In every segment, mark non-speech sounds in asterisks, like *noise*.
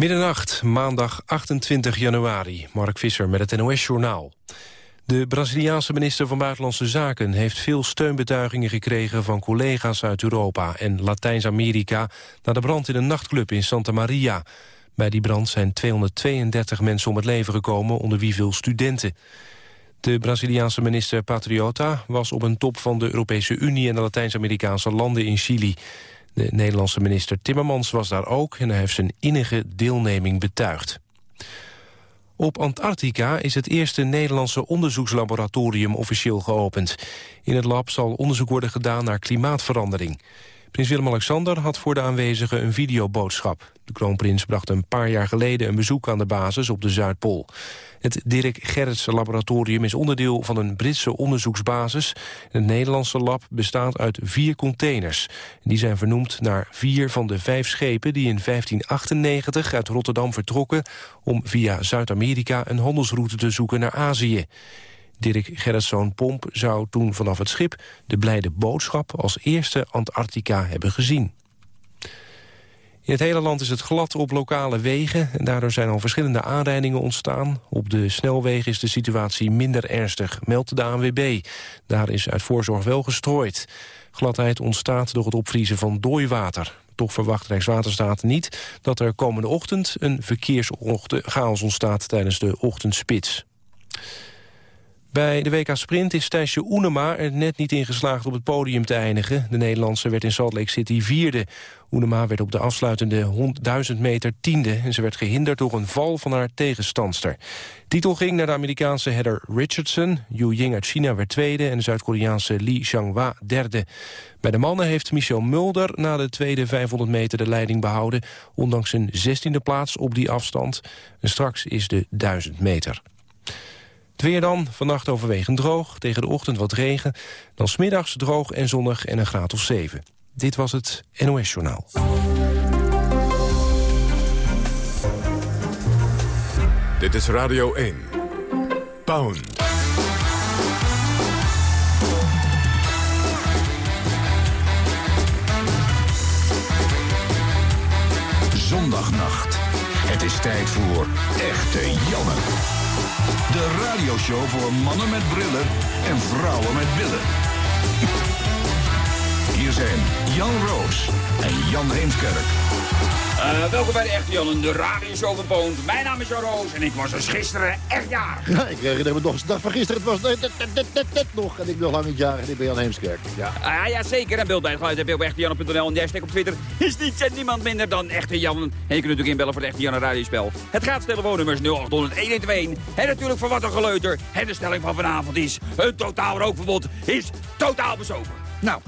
Middernacht, maandag 28 januari. Mark Visser met het NOS-journaal. De Braziliaanse minister van Buitenlandse Zaken heeft veel steunbetuigingen gekregen van collega's uit Europa en Latijns-Amerika na de brand in een nachtclub in Santa Maria. Bij die brand zijn 232 mensen om het leven gekomen, onder wie veel studenten. De Braziliaanse minister Patriota was op een top van de Europese Unie en de Latijns-Amerikaanse landen in Chili. De Nederlandse minister Timmermans was daar ook en hij heeft zijn innige deelneming betuigd. Op Antarctica is het eerste Nederlandse onderzoekslaboratorium officieel geopend. In het lab zal onderzoek worden gedaan naar klimaatverandering. Prins Willem-Alexander had voor de aanwezigen een videoboodschap. De kroonprins bracht een paar jaar geleden een bezoek aan de basis op de Zuidpool. Het Dirk Gerrits laboratorium is onderdeel van een Britse onderzoeksbasis. Het Nederlandse lab bestaat uit vier containers. Die zijn vernoemd naar vier van de vijf schepen die in 1598 uit Rotterdam vertrokken... om via Zuid-Amerika een handelsroute te zoeken naar Azië. Dirk Gerritszoon Pomp zou toen vanaf het schip de blijde boodschap als eerste Antarctica hebben gezien. In het hele land is het glad op lokale wegen. En daardoor zijn al verschillende aanrijdingen ontstaan. Op de snelwegen is de situatie minder ernstig, meldt de ANWB. Daar is uit voorzorg wel gestrooid. Gladheid ontstaat door het opvriezen van dooiwater. Toch verwacht Rijkswaterstaat niet dat er komende ochtend... een verkeerschaos ontstaat tijdens de ochtendspits. Bij de WK Sprint is Thijsje Oenema er net niet in geslaagd op het podium te eindigen. De Nederlandse werd in Salt Lake City vierde. Oenema werd op de afsluitende 1000 meter tiende... en ze werd gehinderd door een val van haar tegenstandster. Titel ging naar de Amerikaanse header Richardson. Yu Ying uit China werd tweede en de Zuid-Koreaanse Lee Xianghua derde. Bij de mannen heeft Michel Mulder na de tweede 500 meter de leiding behouden... ondanks een 16e plaats op die afstand. En straks is de 1000 meter. Het weer dan, vannacht overwegend droog, tegen de ochtend wat regen. Dan smiddags droog en zonnig en een graad of 7. Dit was het NOS Journaal. Dit is Radio 1. Pound. Zondagnacht. Het is tijd voor Echte Janne. De radioshow voor mannen met brillen en vrouwen met billen. Hier zijn Jan Roos en Jan Heemskerk. Uh, welkom bij de Echte Jan, de radioshow van Poont. Mijn naam is Jan Roos en ik was dus gisteren echt jarig. Ja, ik herinner me nog eens de dag van gisteren. Het was net, net, net, net nog en ik ben lang niet jarig en ik ben Jan Heemskerk. Ja, uh, ja zeker. En beeld bij het geluid heb je op echtejan.nl en de hashtag op Twitter. Is niets en niemand minder dan Echte Jan. En je kunt natuurlijk inbellen voor het Echte Jan radiospel. Het gaat telefoonnummers 0800 112. En natuurlijk voor wat een geleuter. En de stelling van vanavond is... het totaal rookverbod is totaal bezopen. Nou,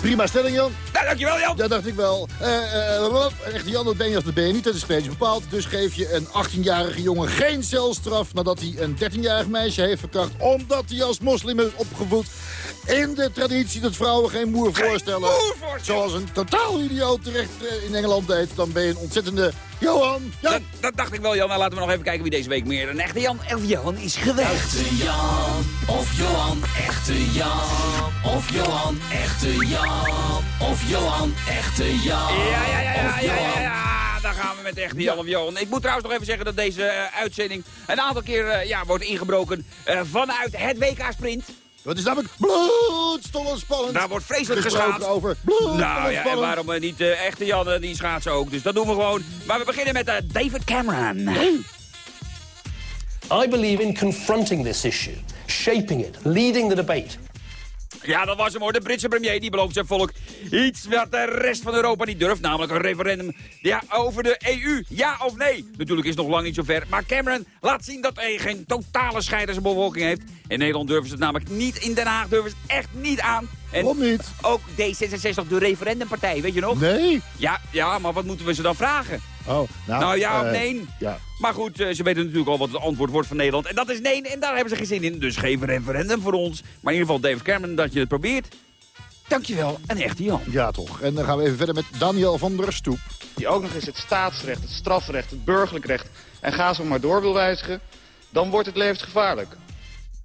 Prima stelling, Jan. Ja, dankjewel, Jan. Ja, dacht ik wel. Uh, uh, echte Jan, dat ben je als dat ben je niet. Dat is medisch bepaald. Dus geef je een 18-jarige jongen geen celstraf... nadat hij een 13-jarig meisje heeft verkracht... omdat hij als moslim is opgevoed in de traditie dat vrouwen geen moer voorstellen. Moer voorstellen. Zoals een totaal idioot terecht in Engeland deed. Dan ben je een ontzettende Johan. Jan. Dat, dat, dacht ik wel, Jan. Nou, laten we nog even kijken wie deze week meer een echte Jan of Johan is geweest. Echte Jan of Johan, echte Jan of Johan, echte Jan of Johan, echte Jan. Ja, ja, ja, ja, ja, ja, ja. Daar gaan we met echte Jan of Johan. Ik moet trouwens nog even zeggen dat deze uh, uitzending een aantal keer uh, ja, wordt ingebroken uh, vanuit het WK Sprint. Dat is namelijk bloedstollend spannend. Daar wordt vreselijk geschaatst. over Nou ja, en waarom uh, niet uh, echte Jan die schaatsen ook. Dus dat doen we gewoon. Maar we beginnen met uh, David Cameron. I believe in confronting this issue, shaping it, leading the debate. Ja, dat was hem hoor. De Britse premier die belooft zijn volk iets wat de rest van Europa niet durft. Namelijk een referendum ja, over de EU. Ja of nee? Natuurlijk is het nog lang niet zo ver. Maar Cameron laat zien dat hij geen totale scheidersbevolking heeft. In Nederland durven ze het namelijk niet. In Den Haag durven ze het echt niet aan. En Waarom niet? Ook D66, de referendumpartij, weet je nog? Nee. Ja, ja, maar wat moeten we ze dan vragen? Oh, nou, nou ja uh, of nee? Ja. Maar goed, uh, ze weten natuurlijk al wat het antwoord wordt van Nederland. En dat is nee, en daar hebben ze geen zin in. Dus geen referendum voor ons. Maar in ieder geval, David Cameron, dat je het probeert. Dankjewel, een echte Jan. Ja, toch. En dan gaan we even verder met Daniel van der Stoep. Die ook nog eens het staatsrecht, het strafrecht, het burgerlijk recht... en ga zo maar door wil wijzigen, dan wordt het levensgevaarlijk.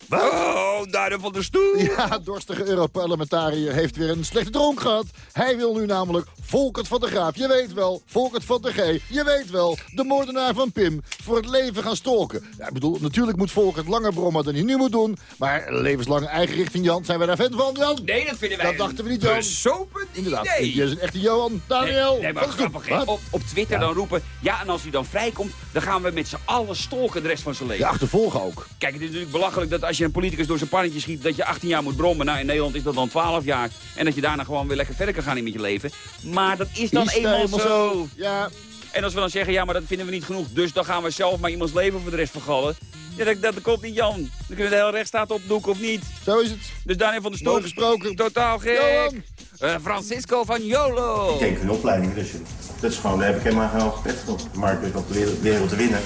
Oh, daar van de stoel. Ja, dorstige Europarlementariër heeft weer een slechte dronk gehad. Hij wil nu namelijk Volkert van de Graaf. Je weet wel, Volkert van de G. Je weet wel, de moordenaar van Pim. Voor het leven gaan stalken. Ja, ik bedoel, natuurlijk moet Volkert langer brommen dan hij nu moet doen. Maar levenslang eigen richting Jan. Zijn wij daar fan van, Jan? Nee, dat vinden wij Dat dachten we niet, Jan. Bezopen Inderdaad, idee. je is een echte Johan. Daniel, Nee, nee, maar grappig, op, op Twitter dan roepen... ja, en als hij dan vrijkomt, dan gaan we met z'n allen stalken de rest van zijn leven. Je achtervolgen ook. Kijk, het is natuurlijk belachelijk dat als je een politicus door zijn pannetje schiet... dat je 18 jaar moet brommen. Nou, in Nederland is dat dan 12 jaar. En dat je daarna gewoon weer lekker verder kan gaan in met je leven. Maar dat is dan Is eenmaal zo. Ja, En als we dan zeggen, ja, maar dat vinden we niet genoeg... dus dan gaan we zelf maar iemands leven voor de rest vergallen... Ja, dat, dat komt niet, Jan. Dan kunnen we de hele rechtsstaat opdoeken of niet. zo is het. Dus Daniel van der Stoel, gesproken. totaal gek. Eh, Francisco van Jolo. Ik denk een opleiding, dus dat is gewoon, daar heb ik helemaal geen hoge pet op. Maar ik wil op de wereld, wereld te winnen.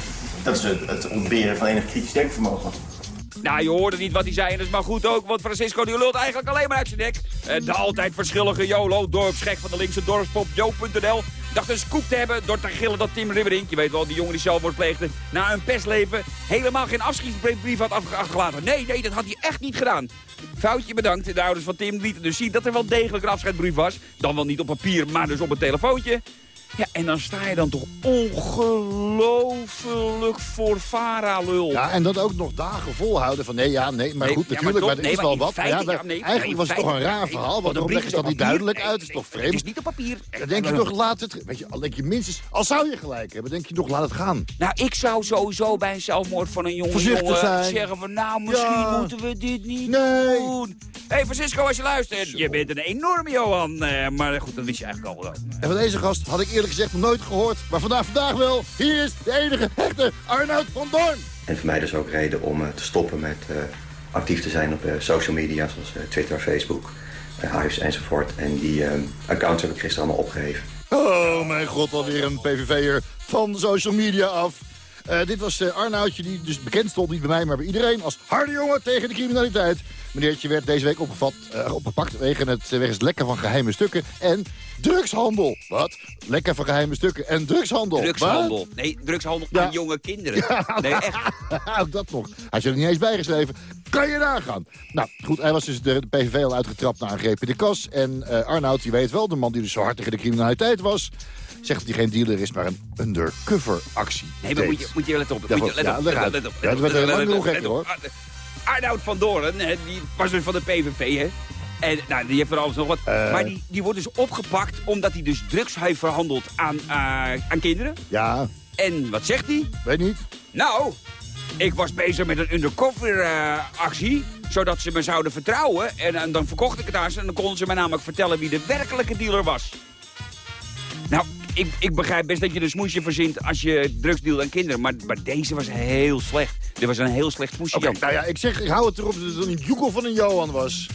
Dat is het, het ontberen van enig kritisch denkvermogen. Nou, je hoorde niet wat hij zei en dat is maar goed ook, want Francisco die lult eigenlijk alleen maar uit zijn nek. Eh, de altijd verschillige YOLO, dorpsgek van de linkse dorpspop, Jo.nl, dacht een scoop te hebben door te gillen dat Tim Ribberink, je weet wel, die jongen die zelfmoord pleegde, na een pestleven helemaal geen afscheidsbrief had achtergelaten. Nee, nee, dat had hij echt niet gedaan. Foutje bedankt. De ouders van Tim lieten dus zien dat er wel degelijk een afscheidsbrief was. Dan wel niet op papier, maar dus op een telefoontje. Ja, en dan sta je dan toch ongelooflijk voor Vara-lul. Ja, en dat ook nog dagen volhouden van nee, ja, nee, maar Nee, goed, ja, natuurlijk, maar, toch- er nee, is wel wat. feite, ja, maar ja, nee, eigenlijk was het toch een raar verhaal, want want de waarom brief leg is je dat niet duidelijk uit? Het is toch vreemd? Het is niet op papier. Dan denk je toch, laat het... Weet je, al denk je minstens... Al zou je gelijk hebben, denk je nog, laat het gaan. Nou, ik zou sowieso bij een zelfmoord van een jongen zijn. zeggen van... nou, misschien moeten we dit niet Nee. doen. Hey, Francisco, als je luistert. Je bent een enorme Johan. eh, maar goed, dat wist je eigenlijk al wel. En van deze gast had ik eerlijk gezegd nog nooit gehoord. Maar vandaag, vandaag wel. Hier is de enige echte Arnoud van Doorn. En voor mij dus ook reden om eh, te stoppen met eh, actief te zijn op eh, social media, zoals eh, Twitter, Facebook, uh, Hives enzovoort. En die eh, accounts heb ik gisteren allemaal opgeheven. Oh mijn god, alweer een PVV'er van social media af. Eh, dit was eh, Arnoudje, die dus bekend stond, niet bij mij, maar bij iedereen... als harde jongen tegen de criminaliteit. Meneertje werd deze week opgevat, eh, opgepakt wegen het, wegens het lekken van geheime stukken en drugshandel. Wat? Lekken van geheime stukken en drugshandel. Drugshandel. Nee, drugshandel Ja. aan jonge kinderen. *laughs* Nee, echt. *laughs* Ook dat nog. Hij is er niet eens bijgeschreven. Kan je nagaan? Nou, goed, hij was dus de, de PVV al uitgetrapt na een greep in de kas. En Arnoud, die weet wel, de man die dus zo hard tegen de criminaliteit was... zegt dat hij geen dealer is, maar een undercover actie Nee, maar moet je, moet je let op. Moet je, let op, let op. Dat gekker, let op. Arnoud van Doorn, die was dus van de PVV, hè. En nou, die heeft er alles nog wat. Eh. Maar die, die wordt dus opgepakt omdat hij dus drugs heeft verhandeld aan, eh, aan kinderen. Ja, En wat zegt hij? weet niet. Nou, ik was bezig met een undercover eh, actie, zodat ze me zouden vertrouwen. En, en dan verkocht ik het aan ze en dan konden ze mij namelijk vertellen wie de werkelijke dealer was. Nou, ik, ik begrijp best dat je een smoesje verzint als je drugs dealt aan kinderen. Maar, maar deze was heel slecht. Dit was een heel slecht smoesje, Oké, Jan. nou ja, ik zeg, ik hou het erop dat het een joekel van een Johan was.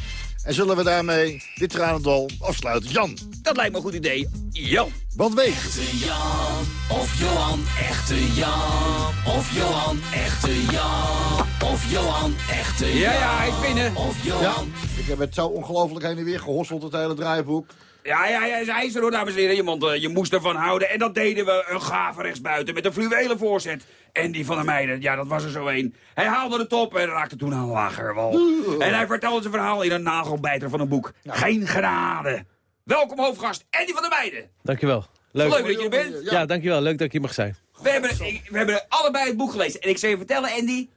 En zullen we daarmee dit tranendal afsluiten? Jan, Dat lijkt me een goed idee. Jan. want weet... Echte Jan of Johan, echte Jan of Johan, echte Jan of Johan, echte Jan. Ja, ja, hij is binnen. Of Ja, Johan. ik heb het zo ongelooflijk heen en weer gehosseld, het hele draaiboek. Ja, ja, ja, hij is er hoor, dames en heren. Je, want, eh, je moest ervan houden. En dat deden we een gave rechtsbuiten met een fluwelen voorzet. En die van de meiden, ja, dat was er zo een. Hij haalde de top en raakte toen aan een lager wal. En hij vertelde zijn verhaal in een nagelbijter van een boek. Geen genade. Welkom hoofdgast, Andy van der Meijden. Dankjewel. Leuk. Leuk dat je er bent. Ja, dankjewel. Leuk dat ik hier mag zijn. We hebben, ik- we hebben allebei het boek gelezen. En ik zal je vertellen, Andy,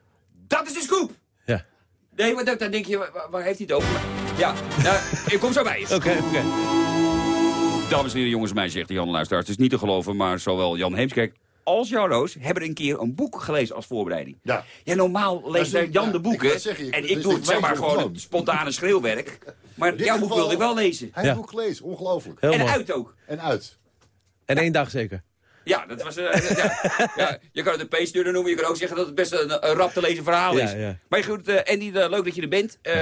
dat is de scoop. Ja. Nee, maar dan denk je, waar, waar heeft hij het over? Ja, nou, *laughs* ik kom zo bij je. Oké, oké. Dames en heren, jongens en meisjes, zegt Jan Luisteraars. Het is niet te geloven, maar zowel Jan Heemskerk als Jan Roos hebben een keer een boek gelezen als voorbereiding. Ja. Ja, normaal leest Jan ja, de boeken zeggen, ik- en dat ik doe het zeg maar gewoon het spontane schreeuwwerk. Maar jouw boek wilde ik wel lezen. Hij Ja. heeft boek gelezen, ongelooflijk. En mooi. uit ook. En uit. En één dag zeker. Ja, dat was, eh, ja, *laughs* ja, je kan het een peesstuurder noemen. Je kan ook zeggen dat het best een, een rap te lezen verhaal is. Ja, ja. Maar goed, eh, Andy, eh, leuk dat je er bent. Eh,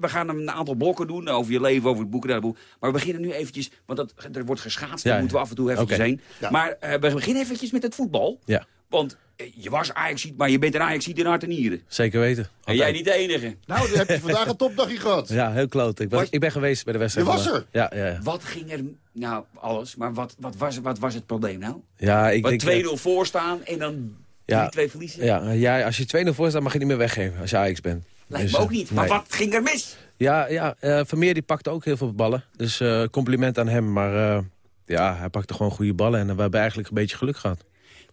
we gaan een aantal blokken doen over je leven, over het boek en dat boek. Maar we beginnen nu eventjes, want dat, er wordt geschaatst. Ja, Daar moeten we af en toe Oké. heen. Ja. Maar eh, we beginnen eventjes met het voetbal. Ja, Want eh, je was Ajaxiet, maar je bent een Ajaxiet in hart en nieren. zeker weten. En jij niet de enige. Nou, dan heb je vandaag een *laughs* topdagje gehad. Ja, heel kloot. Ik, was, Was- ik ben geweest bij de wedstrijd. Je was vandaag. Ja, ja, ja. Wat ging er... Nou, alles. Maar wat, wat, was, wat was het probleem nou? ja ik Wat denk... 2-0 voorstaan en dan Ja. 3-2 verliezen? Ja, ja, als je 2-0 voor staat mag je niet meer weggeven als je Ajax bent. Lijkt Dus, me ook eh, niet. Maar nee. wat ging er mis? Ja, ja eh, Vermeer die pakte ook heel veel ballen. Dus eh, compliment aan hem. Maar eh, ja, hij pakte gewoon goede ballen. En we hebben eigenlijk een beetje geluk gehad.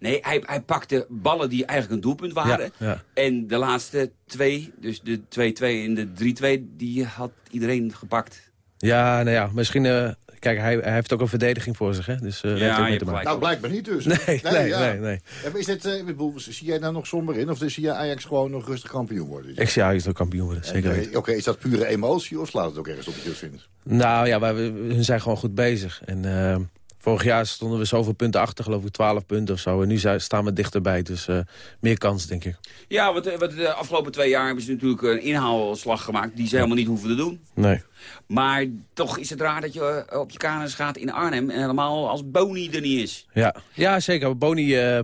Nee, hij, hij pakte ballen die eigenlijk een doelpunt waren. Ja, ja. En de laatste twee, dus de 2-2 en de 3-2, die had iedereen gepakt. Ja, nou ja, misschien... eh, kijk, hij, hij heeft ook een verdediging voor zich, hè. Dus eh, daar heeft je ook mee te maken. Nou, blijkbaar niet dus. Nee, nee, ja. nee, nee. Ja, is dit, eh, ik bedoel, zie jij nou nog somber in? Of zie jij Ajax gewoon nog rustig kampioen worden? Ik zie Ajax ook kampioen worden, zeker eh. Oké, is dat pure emotie of slaat het ook ergens op de vindt? Nou ja, wij, hun zijn gewoon goed bezig. En eh, vorig jaar stonden we zoveel punten achter, geloof ik, 12 punten of zo. En nu staan we dichterbij, dus eh, meer kans, denk ik. Ja, want, want de afgelopen twee jaar hebben ze natuurlijk een inhaalslag gemaakt... die ze helemaal niet hoeven te doen. Nee. Maar toch is het raar dat je eh, op je kanus gaat in Arnhem... en helemaal als Boni er niet is. Ja, ja zeker. Boni, eh,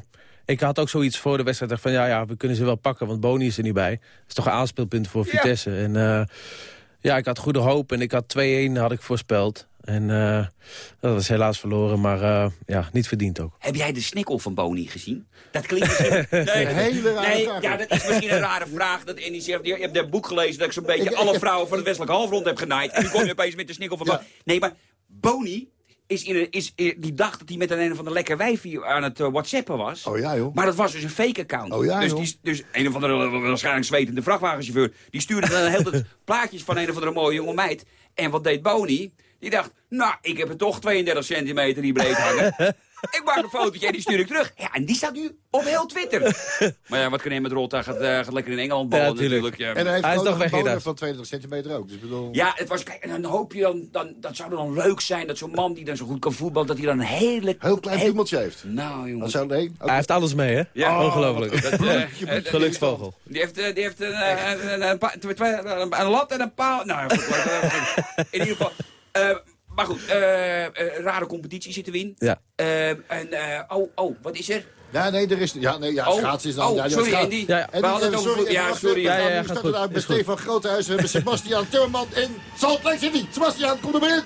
ik had ook zoiets voor de wedstrijd. van ja, ja, we kunnen ze wel pakken, want Boni is er niet bij. Dat is toch een aanspeelpunt voor Vitesse. En eh, ja, ik had goede hoop en ik had 2-1 had ik voorspeld. En eh, dat was helaas verloren, maar eh, ja, niet verdiend ook. Heb jij de snikkel van Boni gezien? Dat klinkt misschien... Nee, *laughs* Een hele rare nee, vraag. ja, dat is misschien een rare vraag. Dat Andy zegt, je hebt dat boek gelezen dat ik zo'n beetje Ik- alle ik- vrouwen van het westelijk halfrond heb genaaid. En nu kom je opeens met de snikkel van... Ja. Nee, maar Boni is in een, is, eh, die dacht dat hij met een een of ander lekker wijfje aan het whatsappen was. Oh ja, joh. Maar dat was dus een fake account. Oh ja, dus, die, dus een of andere waarschijnlijk zwetende vrachtwagenchauffeur... die stuurde dan heel de plaatjes van een of andere mooie jonge meid. En wat deed Boni? Die dacht, nou, ik heb er toch 32 centimeter die breed hangen. *laughs* ik maak een fotootje en die stuur ik terug. Ja, en die staat nu op heel Twitter. *laughs* maar ja, wat kan hij met Rota? Gaat, eh, gaat lekker in Engeland ballen Ja, natuurlijk. Ja. En hij heeft Hij is toch nog een van 22 centimeter ook. Dus ik bedoel... Ja, het was, kijk, en dan hoop je dan, dan, dat zou dan leuk zijn dat zo'n man die dan zo goed kan voetballen, dat hij dan een hele... Heel klein piemeltje heeft. Nou, jongen. Dat zou nee. Hij heeft alles mee, hè? Ja. Ongelooflijk. Dat, eh, Geluksvogel. Die heeft, die heeft een, een, een, lat en een paal. Nou, *laughs* in ieder geval. Eh, maar goed, eh, eh, rare competitie zitten we in. Ja. Eh, en, eh, oh, oh, wat is er? Ja, nee, er is... Ja, nee, ja, Oh, is dan... oh, ja, sorry Andy. Ja, ja. We hadden het over sorry, ja, sorry. Ja, ja, gaat goed. uit goed. Stefan Groothuis. We hebben *laughs* Sebastian Timmerman in Salt Lake City. Sebastian, kom er maar in.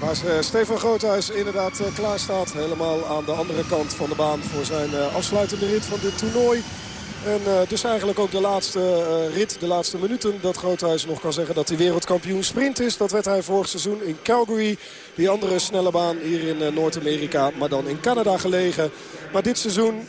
Waar Stefan Groothuis inderdaad klaar staat. Helemaal aan de andere kant van de baan voor zijn eh, afsluitende rit van dit toernooi. En dus eigenlijk ook de laatste eh, rit, de laatste minuten... dat Groothuis nog kan zeggen dat hij wereldkampioen sprint is. Dat werd hij vorig seizoen in Calgary. Die andere snelle baan hier in eh, Noord-Amerika, maar dan in Canada gelegen. Maar dit seizoen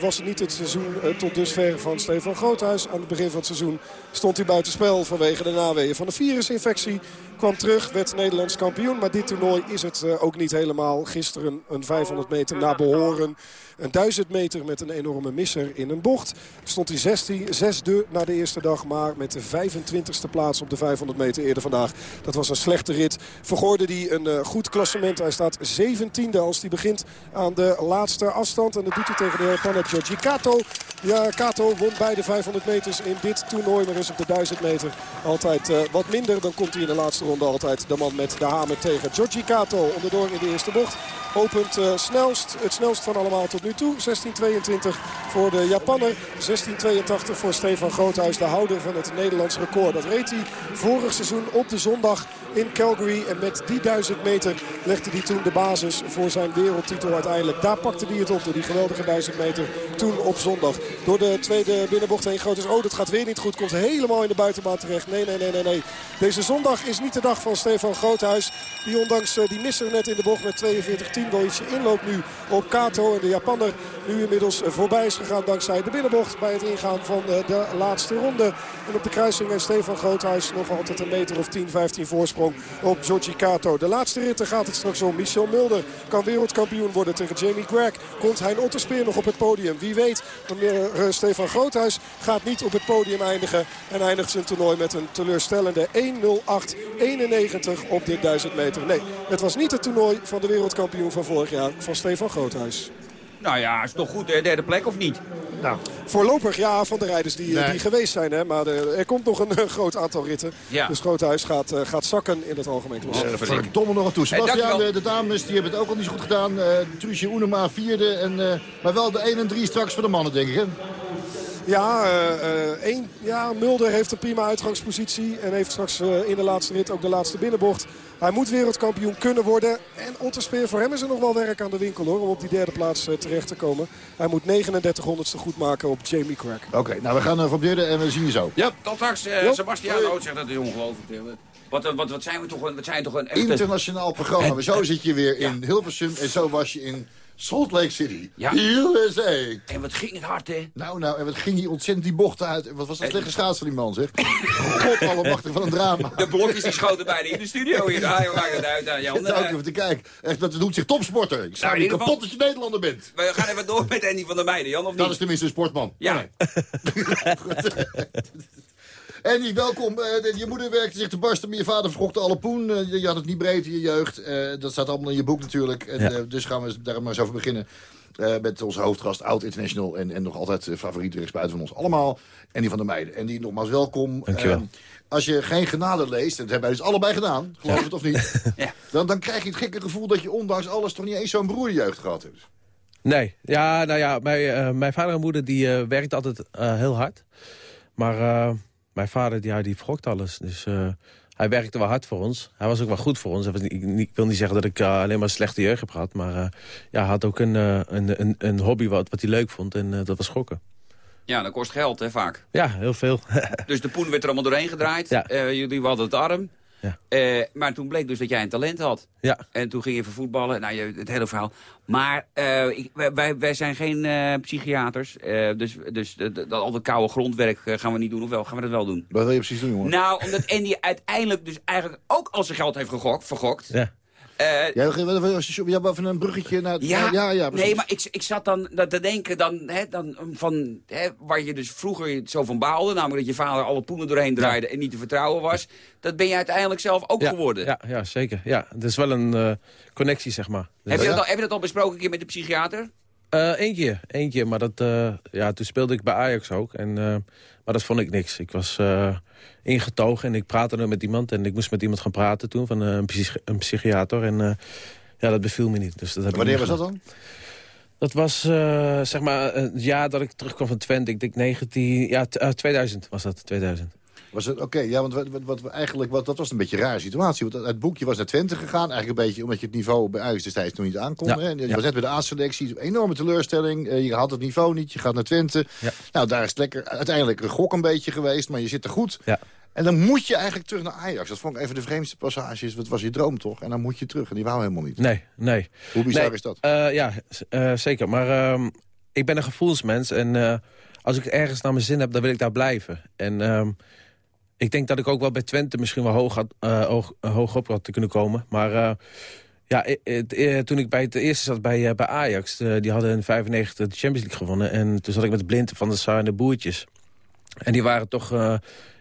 was het niet het seizoen tot dusver van Stefan Groothuis. Aan het begin van het seizoen stond hij buitenspel vanwege de naweeën van de virusinfectie. Kwam terug, werd Nederlands kampioen. Maar dit toernooi is het ook niet helemaal. Gisteren een 500 meter naar behoren. Een 1000 meter met een enorme misser in een bocht. Stond hij 16, zesde na de eerste dag. Maar met de 25ste plaats op de 500 meter eerder vandaag. Dat was een slechte rit. Vergorde hij een eh, goed klassement. Hij staat 17e als hij begint aan de laatste afstand. En dat doet hij tegen de Japaner Giorgi Kato. Ja, Kato won beide 500 meters in dit toernooi. Maar is op de 1000 meter altijd eh, wat minder. Dan komt hij in de laatste ronde altijd de man met de hamer tegen. Giorgi Kato onderdoor in de eerste bocht. Opent eh, snelst, het snelst van allemaal tot nu toe. 16.22 voor de Japanner. 16.82 voor Stefan Groothuis, de houder van het Nederlands record. Dat reed hij vorig seizoen op de zondag in Calgary. En met die 1000 meter legde hij toen de basis voor zijn wereldtitel uiteindelijk. Daar pakte hij het op door die geweldige 1000 meter toen op zondag. Door de tweede binnenbocht heen Groothuis. Oh, dat gaat weer niet goed. Komt helemaal in de buitenbaan terecht. Nee, nee, nee, nee, nee. Deze zondag is niet de dag van Stefan Groothuis. Die ondanks eh, die misser net in de bocht met 42-10 wel inloopt nu op Kato. En de Japanner nu inmiddels voorbij is gegaan dankzij de binnenbocht bij het ingaan van eh, de laatste ronde. En op de kruising heeft Stefan Groothuis nog altijd een meter of 10, 15 voorsprong op Giorgi Kato. De laatste ritten gaat het straks om. Michel Mulder kan wereldkampioen worden tegen Jamie Greg. Komt Hein Otterspeer nog op het podium? Wie weet. Eh, Stefan Groothuis gaat niet op het podium eindigen. En eindigt zijn toernooi met een teleurstellende 1.08.91 op dit 1000 meter. Nee, het was niet het toernooi van de wereldkampioen van vorig jaar van Stefan Groothuis. Nou ja, is toch goed, hè? Derde plek of niet? Nou, voorlopig ja, van de rijders die, Nee. die geweest zijn. Hè, maar er, er komt nog een eh, groot aantal ritten. Ja. Dus Groothuis gaat, eh, gaat zakken in het algemeen klassement. Verdomme nog aan toe. Sebastian, de, de dames die hebben het ook al niet zo goed gedaan. Uh, Truusje Oenema vierde. En, eh, maar wel de 1 en 3 straks voor de mannen, denk ik. Hè? Ja, eh, eh, één, ja, Mulder heeft een prima uitgangspositie. En heeft straks eh, in de laatste rit ook de laatste binnenbocht. Hij moet wereldkampioen kunnen worden. En Otterspeer, voor hem is er nog wel werk aan de winkel hoor. Om op die derde plaats terecht te komen. Hij moet 39 honderdste goed maken op Jamie Crack. Oké, nou we gaan uh, van derde en we zien je zo. Ja, tot straks. Uh, Sebastian Oud zegt dat is ongelooflijk. Wat, wat, wat, zijn we toch een, wat zijn toch een echte... Internationaal programma. Zo zit je weer in Hilversum en zo was je in Salt Lake City, ja. USA. En wat ging het hard, hè? Nou, nou, en wat ging die ontzettend die bochten uit. Wat was dat slechte schaats van die man, zeg. God, allemachtig van een drama. De blokjes die schoten bijna in de studio hier. Ah, joh, het uit. Nou, Jan, uh, even te kijken. Echt, dat doet zich topsporter. Ik sta nou, kapot geval... dat je Nederlander bent. We gaan even door met Andy van der Meijden, Jan, of niet? Dat is tenminste een sportman. Ja. *laughs* *laughs* Andy, welkom. Uh, je moeder werkte zich te barsten, maar je vader verkochte alle poen. Uh, je had het niet breed in je jeugd. Uh, dat staat allemaal in je boek natuurlijk. En, dus gaan we daar maar eens over beginnen. met onze hoofdgast, oud international en, en nog altijd favoriete rechtsbuiten van ons allemaal. Andy van der Meijden. En die nogmaals welkom. Dankjewel. als je geen genade leest, en dat hebben wij dus allebei gedaan, geloof het of niet? *laughs* ja. dan, dan krijg je het gekke gevoel dat je ondanks alles toch niet eens zo'n broerjeugd gehad hebt. Nee, ja, nou ja, mijn, mijn vader en moeder die werkten altijd heel hard. Maar mijn vader die, die vergokt alles. Dus uh, hij werkte wel hard voor ons. Hij was ook wel goed voor ons. Ik, wil niet zeggen dat ik uh, alleen maar slechte jeugd heb gehad. Maar uh, ja, hij had ook een, een, een, een, hobby wat, wat hij leuk vond. En dat was schokken. Ja, dat kost geld, hè, vaak. Ja, heel veel. *laughs* dus de poen werd er allemaal doorheen gedraaid. Ja. jullie hadden het arm. Ja. Uh, maar toen bleek dus dat jij een talent had. Ja. En toen ging je voor voetballen. Nou, je, het hele verhaal. Maar uh, ik, wij, wij zijn geen uh, psychiaters. dus dus dat al dat koude grondwerk gaan we niet doen. Of wel? Gaan we dat wel doen? Wat wil je precies doen, jongen? Nou, omdat Andy uiteindelijk dus eigenlijk ook al zijn geld heeft gegokt, vergokt. Ja. Uh, jij ja, even een bruggetje naar... Ja, ja, ja nee, maar ik, ik zat dan te denken dan, hè, dan van, hè, waar je dus vroeger zo van baalde... namelijk dat je vader alle poenen doorheen draaide en niet te vertrouwen was... dat ben je uiteindelijk zelf ook geworden. Ja, ja, zeker. Ja, het is wel een uh, connectie, zeg maar. Dus, heb, je dat al, heb je dat al besproken een keer met de psychiater? Uh, Eén keer, één keer. Maar dat, ja, toen speelde ik bij Ajax ook. En, maar dat vond ik niks. Ik was ingetogen en ik praatte er met iemand. En ik moest met iemand gaan praten toen, van een, psych een psychiater. En ja, dat beviel me niet. Dus dat heb Wanneer was dat dan? Dat was uh, zeg maar het jaar dat ik terugkwam van Twente. Ik denk 19, ja, 2000 was dat, 2000. Was het oké? ja, want wat, wat, wat, eigenlijk wat, dat was een beetje een rare situatie. Want het boekje was naar Twente gegaan, eigenlijk een beetje omdat je het niveau bij Ajax destijds nog niet aankon. Ja, Je ja. was net bij de A-selectie, enorme teleurstelling. Uh, je had het niveau niet, je gaat naar Twente. Ja. Nou, daar is het lekker uiteindelijk een gok een beetje geweest, maar je zit er goed. Ja. En dan moet je eigenlijk terug naar Ajax. Dat vond ik even de vreemdste passages. Wat was je droom toch? En dan moet je terug. En die wou helemaal niet. Nee, nee. Hoe bizar is dat? Uh, ja, uh, zeker. Maar uh, ik ben een gevoelsmens. En als ik ergens naar mijn zin heb, dan wil ik daar blijven. En ehm, ik denk dat ik ook wel bij Twente misschien wel hoog, had, hoog, hoog op had te kunnen komen. Maar... Ja, toen ik bij het eerste zat bij, bij Ajax, die hadden in 95 de Champions League gewonnen. En toen zat ik met Blind van de Saar en Boertjes. En die waren toch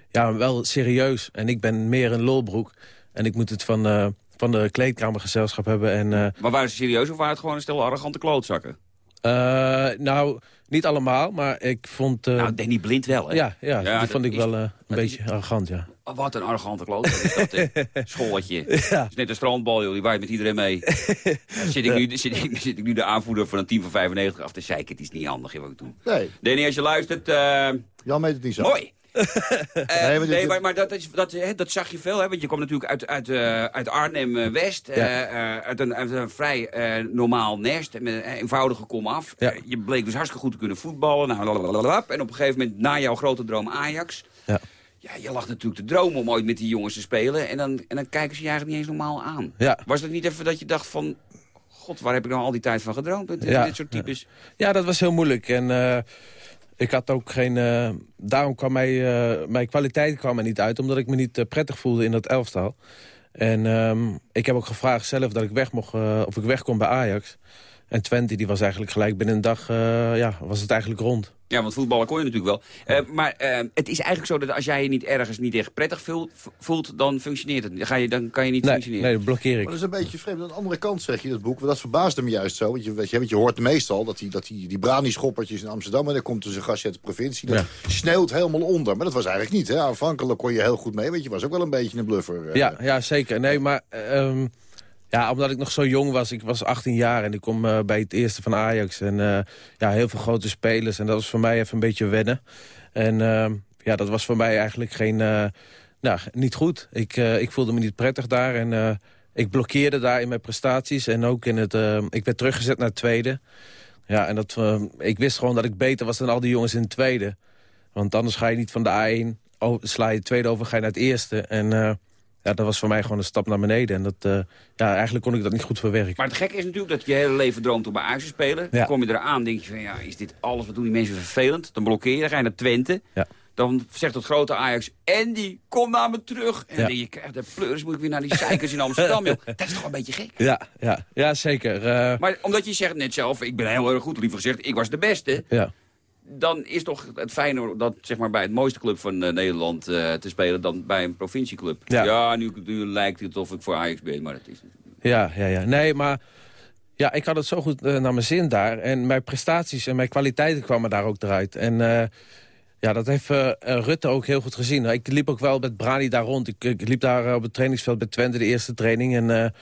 ja, wel serieus. En ik ben meer een lolbroek. En ik moet het van, van de kleedkamergezelschap hebben. En, maar waren ze serieus of waren het gewoon een stel arrogante klootzakken? Uh, nou, niet allemaal, maar ik vond... nou, Danny Blind wel, hè? Ja, ja, ja die vond ik wel een beetje arrogant, ja. Oh, wat een arrogante klootzak is dat? *laughs* Schooltje. Ja. is net een strandbal, joh. Die waait met iedereen mee. *laughs* zit, ik nu, zit, ik, zit ik nu de aanvoerder van een team van 95 af te zeiken. Het is niet handig, wat ik doe. Nee. Danny, als je luistert... Jan meet het niet zo. Mooi. Uh, nee, maar, maar dat, is, dat, hè, dat zag je veel, hè, want je komt natuurlijk uit, uit, uh, uit Arnhem-West. Uh, uit, een, uit een vrij normaal nest, met een eenvoudige kom af. Ja. je bleek dus hartstikke goed te kunnen voetballen. Nou, en op een gegeven moment, na jouw grote droom Ajax... Ja. Ja, je lag natuurlijk te dromen om ooit met die jongens te spelen. En dan, en dan kijken ze je eigenlijk niet eens normaal aan. Ja. Was het niet even dat je dacht van... God, waar heb ik nou al die tijd van gedroomd? Met dit soort types. Ja. ja, dat was heel moeilijk. En ik had ook geen... Uh, daarom kwam mij, uh, mijn kwaliteit kwam er niet uit, omdat ik me niet uh, prettig voelde in dat elftal. En um, ik heb ook gevraagd zelf dat ik weg mocht, of ik weg kon bij Ajax. En Twente die was eigenlijk gelijk binnen een dag, ja, was het eigenlijk rond. Ja, want voetballen kon je natuurlijk wel. Uh, maar uh, het is eigenlijk zo dat als jij je niet ergens niet echt prettig voelt, voelt dan functioneert het. Dan, ga je, dan kan je niet nee, functioneren. Nee, dat blokkeer ik. Maar dat is een beetje vreemd. Aan de andere kant zeg je dat boek, dat verbaasde me juist zo. Want je, weet je, want je hoort meestal dat die, dat die, die brani-schoppertjes in Amsterdam... en dan komt dus een gastje uit de provincie, dat ja. sneeuwt helemaal onder. Maar dat was eigenlijk niet. Hè? Aanvankelijk kon je heel goed mee, want je was ook wel een beetje een bluffer. Uh. Ja, ja, zeker. Nee, maar... Um, Ja, omdat ik nog zo jong was. Ik was 18 jaar en ik kom eh, bij het eerste van Ajax. En eh, ja, heel veel grote spelers. En dat was voor mij even een beetje wennen. En uh, ja, dat was voor mij eigenlijk geen... Uh, nou, niet goed. Ik, ik voelde me niet prettig daar. En ik blokkeerde daar in mijn prestaties. En ook in het... ik werd teruggezet naar het tweede. Ja, en dat, ik wist gewoon dat ik beter was dan al die jongens in het tweede. Want anders ga je niet van de A1... sla je het tweede over, ga je naar het eerste. En ja, dat was voor mij gewoon een stap naar beneden. En dat, uh, ja, eigenlijk kon ik dat niet goed verwerken. Maar het gekke is natuurlijk dat je je hele leven droomt om bij Ajax te spelen. Dan kom je eraan denk je van, ja, is dit alles, wat doen die mensen vervelend? Dan blokkeer je, dan ga je naar Twente. Ja. Dan zegt het grote Ajax, die kom naar me terug. En ja. dan je krijgt de pleurs, moet ik weer naar die zeikers in Amsterdam. joh. *laughs* Dat is toch een beetje gek? Ja, ja, ja zeker. Uh... Maar omdat je zegt net zelf, ik ben heel erg goed, liever gezegd, ik was de beste. Ja dan is toch het fijner dat zeg maar, bij het mooiste club van uh, Nederland uh, te spelen dan bij een provincieclub. Ja, ja nu, nu, lijkt het of ik voor Ajax ben, maar dat is Ja, ja, ja. Nee, maar ja, ik had het zo goed uh, naar mijn zin daar. En mijn prestaties en mijn kwaliteiten kwamen daar ook eruit. En ja, dat heeft Rutte ook heel goed gezien. Ik liep ook wel met Brani daar rond. Ik, ik liep daar op het trainingsveld bij Twente de eerste training. En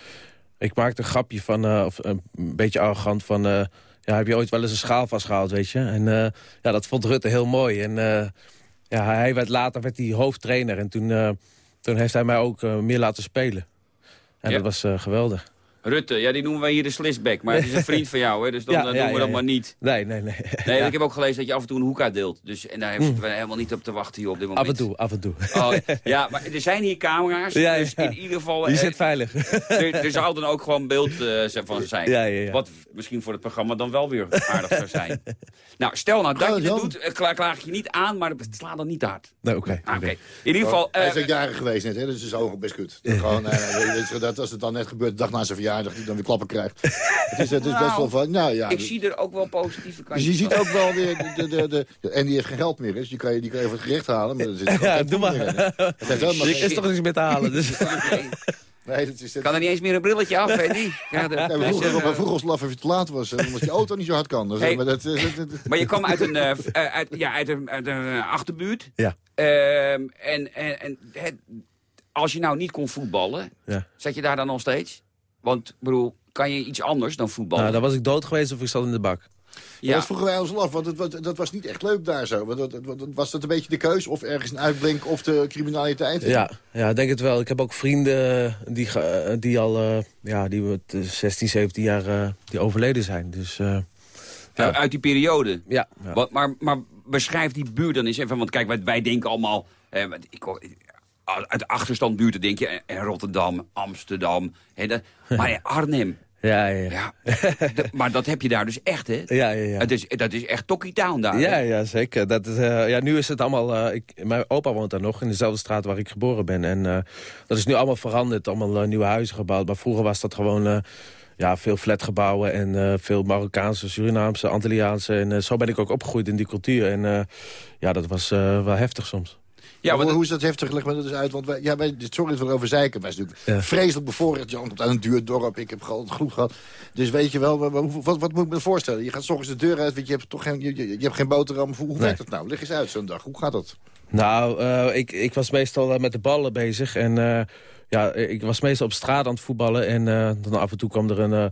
ik maakte een grapje van, of een beetje arrogant van ja, heb je ooit wel eens een schaal vastgehaald, weet je. En uh, ja, dat vond Rutte heel mooi. En uh, ja, hij werd later werd hij hoofdtrainer. En toen, uh, toen heeft hij mij ook meer laten spelen. En ja. dat was geweldig. Rutte, ja, die noemen wij hier de slisback. Maar het is een vriend van jou, hè, dus dan, *laughs* ja, dan ja, doen we dat maar niet. Nee, nee, nee. Nee, ik heb ook gelezen dat je af en toe een hoeka deelt. Dus, en daar hebben we helemaal niet op te wachten hier op dit moment. Af en toe, af en toe. Oh, *laughs* ja, maar er zijn hier camera's. Ja, dus in ieder geval... Die zit veilig. Er, er zou dan ook gewoon beeld uh, van zijn. Ja, ja, ja. Wat misschien voor het programma dan wel weer aardig zou zijn. *laughs* nou, stel nou dat je dat doet, uh, klaag, klaag je niet aan, maar sla dan niet hard. Nee, oké. Okay, ah, okay. In ieder geval... hij is ook jaren geweest net, hè, dus het is ook best kut. Gewoon, uh, dat, als het dan net gebeurt, de dag na zijn verjaardag, die dan weer klappen krijgt. Het is, het is best wel van, nou ja. Ik zie er ook wel positieve kanten Dus je ziet ook wel weer, de, de, de, de, en die heeft geen geld meer, dus die kan je, die kan je voor het gerecht halen. Maar er zit ja, doe maar. Er is toch niks meer te halen. Dus. *laughs* Nee, dat is, dat... Kan er niet eens meer een brilletje af, hè? Die? Ja, de, ja, we vroegen, uh, vroeg ons af of je te laat was, omdat je auto niet zo hard kan. Dus, hey, maar, dat, maar je kwam uit een, uh, uit, ja, uit een, uit een achterbuurt. Ja. Uh, en en, en het, als je nou niet kon voetballen, ja. zat je daar dan nog steeds? Want, bedoel, kan je iets anders dan voetballen? Nou, dan was ik dood geweest of ik zat in de bak. Ja. Dat vroegen wij ons af, want het, dat, dat was niet echt leuk daar zo. Want dat, was dat een beetje de keus? Of ergens een uitblink of de criminaliteit? Ja, ja, ik denk het wel. Ik heb ook vrienden die, die al uh, ja, die 16, 17 jaar uh, die overleden zijn. Dus, uh, ja. Uit die periode? Ja. ja. Wat, maar, maar beschrijf die buurt dan eens even. Want kijk, wij, wij denken allemaal... ik, uit de achterstandbuurten denk je... En Rotterdam, Amsterdam, hè, de, maar Arnhem... Ja, ja. ja maar dat heb je daar dus echt, hè? Ja, ja, ja. Het is, dat is echt Tokkie Town daar. Ja, ja zeker. Dat is, uh, ja, nu is het allemaal... Uh, ik, mijn opa woont daar nog, in dezelfde straat waar ik geboren ben. En uh, dat is nu allemaal veranderd, allemaal nieuwe huizen gebouwd. Maar vroeger was dat gewoon... ja, veel flatgebouwen en veel Marokkaanse, Surinaamse, Antilliaanse. En zo ben ik ook opgegroeid in die cultuur. En ja, dat was wel heftig soms. Ja, maar hoe is dat heftig? Leg me dat eens uit. Want wij, ja, wij, sorry dat we erover zeiken. Wij zijn natuurlijk ja. vreselijk bevoorrecht. Jan komt uit een duur dorp. Ik heb gewoon goed gehad. Dus weet je wel, wat, wat, moet ik me voorstellen? Je gaat s ochtends de deur uit, want je hebt toch geen, je, je hebt geen boterham. Hoe, hoe nee. werkt dat nou? Leg eens uit zo'n dag. Hoe gaat dat? Nou, uh, ik, ik was meestal uh, met de ballen bezig. En uh, ja, ik was meestal op straat aan het voetballen. En dan af en toe kwam er een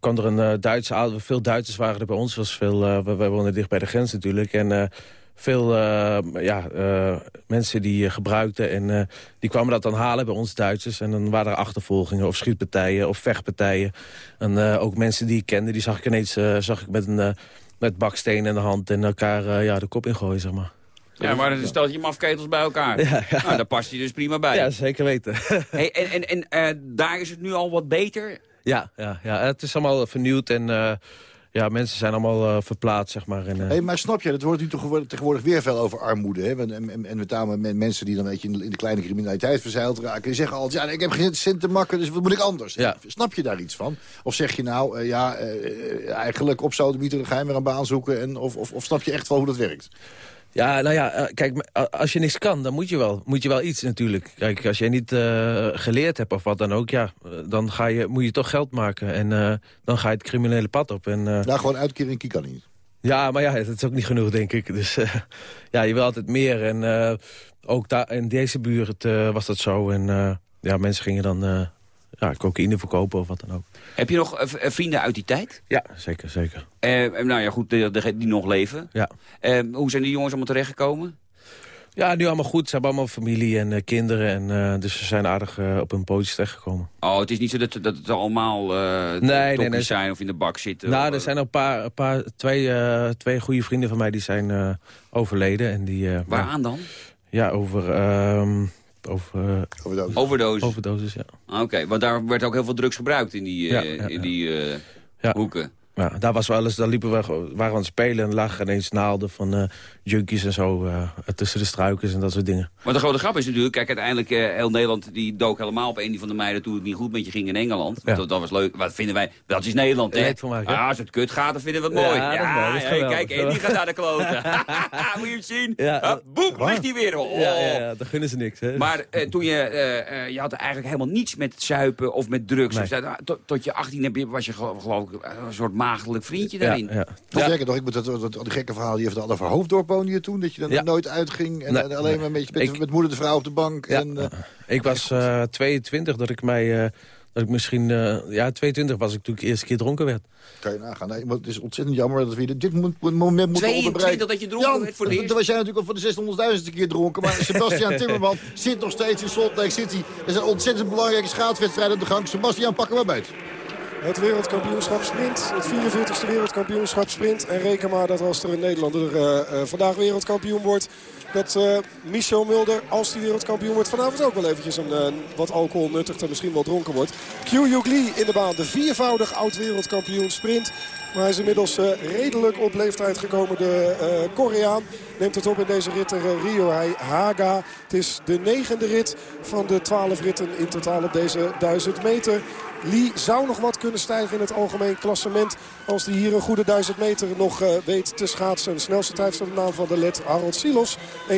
kwam er een Duitse... Veel Duitsers waren er bij ons. Was veel, we, we wonen dicht bij de grens natuurlijk. En veel uh, ja, uh, mensen die uh, gebruikten. En die kwamen dat dan halen bij ons Duitsers. En dan waren er achtervolgingen of schietpartijen of vechtpartijen. En ook mensen die ik kende, die zag ik ineens zag ik met een met baksteen in de hand... en elkaar ja, de kop ingooien, zeg maar. Ja, maar dan stel je mafketels bij elkaar. *laughs* Ja, ja. Nou, daar past hij dus prima bij. Ja, zeker weten. *laughs* hey, en en, en daar is het nu al wat beter? Ja, ja, ja het is allemaal vernieuwd en ja, mensen zijn allemaal uh, verplaatst, zeg maar. En, uh... hey, maar snap je, het wordt nu toch tegenwoordig weer veel over armoede. Hè? En, en, en met name met mensen die dan weet je, in de kleine criminaliteit verzeild raken. Die zeggen altijd, ja, ik heb geen cent te makken, dus wat moet ik anders? Ja. Snap je daar iets van? Of zeg je nou, uh, ja, eigenlijk op zouden dan ga je weer een baan zoeken. En, of, of, of snap je echt wel hoe dat werkt? Ja, nou ja, kijk, als je niks kan, dan moet je wel, moet je wel iets natuurlijk. Kijk, als je niet uh, geleerd hebt of wat dan ook, ja, dan ga je, moet je toch geld maken. En uh, dan ga je het criminele pad op. En, uh, ja, gewoon uitkering kan niet. Ja, maar ja, dat is ook niet genoeg, denk ik. Dus *laughs* ja, je wil altijd meer. En ook daar in deze buurt was dat zo. En ja, mensen gingen dan ja, cocaïne verkopen of wat dan ook. Heb je nog eh, vrienden uit die tijd? Ja, zeker, zeker. Uh, nou ja, goed, de, de, die nog leven. Ja. Uh, hoe zijn die jongens allemaal terechtgekomen? Ja, nu allemaal goed. Ze hebben allemaal familie en uh, kinderen. En, dus ze zijn aardig op hun pootjes terechtgekomen. Oh, het is niet zo dat, dat het allemaal nee, nee, nee, zijn of in de bak zitten? Nou, er zijn een paar, een paar twee, twee goede vrienden van mij die zijn overleden. En die, Waaraan dan? Ja, over... Um, over, overdosis. Overdosis, overdosis ja. Oké, okay, want daar werd ook heel veel drugs gebruikt in die, ja, ja, in die hoeken. Ja, daar, was wel eens, daar liepen we, waren we aan het spelen en lagen ineens naalden van uh, junkies en zo uh, tussen de struikens en dat soort dingen. Maar de grote grap is natuurlijk, kijk uiteindelijk uh, heel Nederland die dook helemaal op een van de meiden toen het niet goed met je ging in Engeland. Ja. Dat, dat, was leuk. Wat vinden wij? Dat is Nederland, hè? Ah, als het kut gaat, dan vinden we het mooi. Ja, ja, dat hey, kijk, en die gaat naar de kloten. *laughs* Moet je het zien? Ja, boem, ligt die weer. Oh. Ja, ja, daar gunnen ze niks. Hè? Maar toen je, je had eigenlijk helemaal niets met zuipen of met drugs. Nee. Of, tot, tot je 18 heb je, was je geloof ik een soort maagdelijk vriendje daarin. Ja, Toch ja. toch? Ik moet dat, dat, dat, die gekke verhaal, die heeft over hoofddorp woonde je toen. Dat je dan Ja. nooit uitging. En, Nee, en alleen maar een beetje met, Ik- met moeder de vrouw op de bank. Ja. En, eh, Ik was eh 22 dat ik mij... eh, dat ik misschien... eh, ja, 22 was ik toen ik de eerste keer dronken werd. kan je nagaan. Nee, maar het is ontzettend jammer dat we dit mo- mo- moment moeten 22 onderbreken. dat je dronken Jan, werd voor dan- was jij natuurlijk al voor de 600.000ste keer dronken. Maar Sebastian *laughs* Timmerman zit nog steeds in Salt Lake City. Er zijn ontzettend belangrijke schaatswedstrijden aan de gang. Sebastian, pak hem maar bij. Het wereldkampioenschap sprint. Het 44e wereldkampioenschap sprint. En reken maar dat als er een Nederlander uh, uh, vandaag wereldkampioen wordt... dat uh, Michel Mulder, als die wereldkampioen wordt... vanavond ook wel eventjes een, wat alcohol nuttigt en misschien wel dronken wordt. Q Lee in de baan. De viervoudig oud-wereldkampioen sprint. Maar hij is inmiddels uh, redelijk op leeftijd gekomen. De uh, Koreaan neemt het op in deze rit tegen Rio Haga. Het is de negende rit van de twaalf ritten in totaal op deze duizend meter. Lee zou nog wat kunnen stijgen in het algemeen klassement. Als hij hier een goede 1000 meter nog weet te schaatsen. De snelste tijd staat de naam van de led Harold Silos. 1.7.72.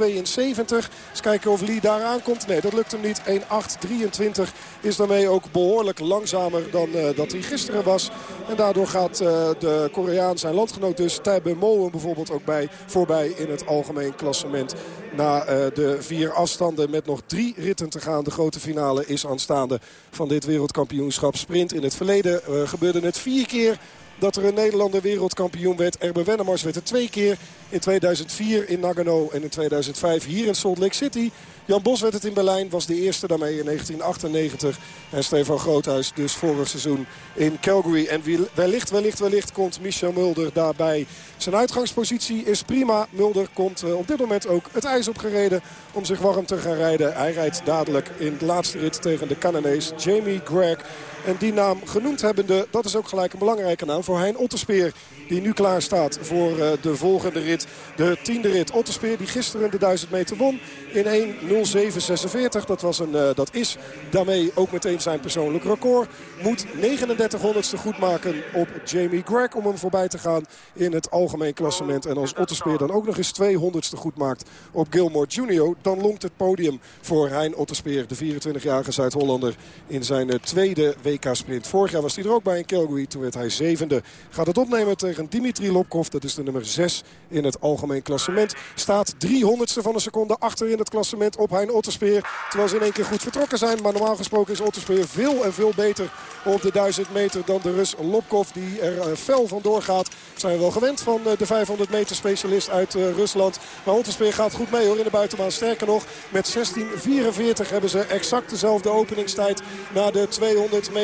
Eens kijken of Lee daar aankomt. Nee, dat lukt hem niet. 1.8.23 is daarmee ook behoorlijk langzamer dan dat hij gisteren was. En daardoor gaat uh, de Koreaan zijn landgenoot dus Taebe Moen bijvoorbeeld ook bij, voorbij in het algemeen klassement. Na de vier afstanden met nog drie ritten te gaan. De grote finale is aanstaande van dit wereldkampioenschap sprint. In het verleden gebeurde het vier keer dat er een Nederlander wereldkampioen werd. Erbe Wennemars werd er twee keer. In 2004 in Nagano en in 2005 hier in Salt Lake City. Jan Bos werd het in Berlijn, was de eerste daarmee in 1998. En Stefan Groothuis dus vorig seizoen in Calgary. En wellicht, wellicht, wellicht komt Michel Mulder daarbij. Zijn uitgangspositie is prima. Mulder komt op dit moment ook het ijs opgereden om zich warm te gaan rijden. Hij rijdt dadelijk in de laatste rit tegen de Cananees Jamie Gregg. En die naam genoemd hebbende, dat is ook gelijk een belangrijke naam voor Hein Otterspeer. Die nu klaar staat voor uh, de volgende rit. De tiende rit. Otterspeer die gisteren de 1000 meter won in 1.07.46. Dat, was een, uh, dat is daarmee ook meteen zijn persoonlijk record. Moet 39 honderdste goed maken op Jamie Gregg om hem voorbij te gaan in het algemeen klassement. En als Otterspeer dan ook nog eens 200ste goed maakt op Gilmore Junior... dan longt het podium voor Hein Otterspeer, de 24-jarige Zuid-Hollander... in zijn uh, tweede WK-sprint. Vorig jaar was hij er ook bij in Calgary, toen werd hij zevende. Gaat het opnemen tegen Dimitri Lopkov, dat is de nummer 6 in het algemeen klassement. Staat 300ste van een seconde achter in het klassement op Hein Otterspeer. Terwijl ze in één keer goed vertrokken zijn. Maar normaal gesproken is Otterspeer veel en veel beter op de 1000 meter dan de Rus Lopkov. Die er uh, fel vandoor gaat. Zijn we wel gewend van uh, de 500 meter specialist uit uh, Rusland. Maar Otterspeer gaat goed mee hoor in de buitenbaan. Sterker nog, met 16.44 hebben ze exact dezelfde openingstijd na de 200 meter.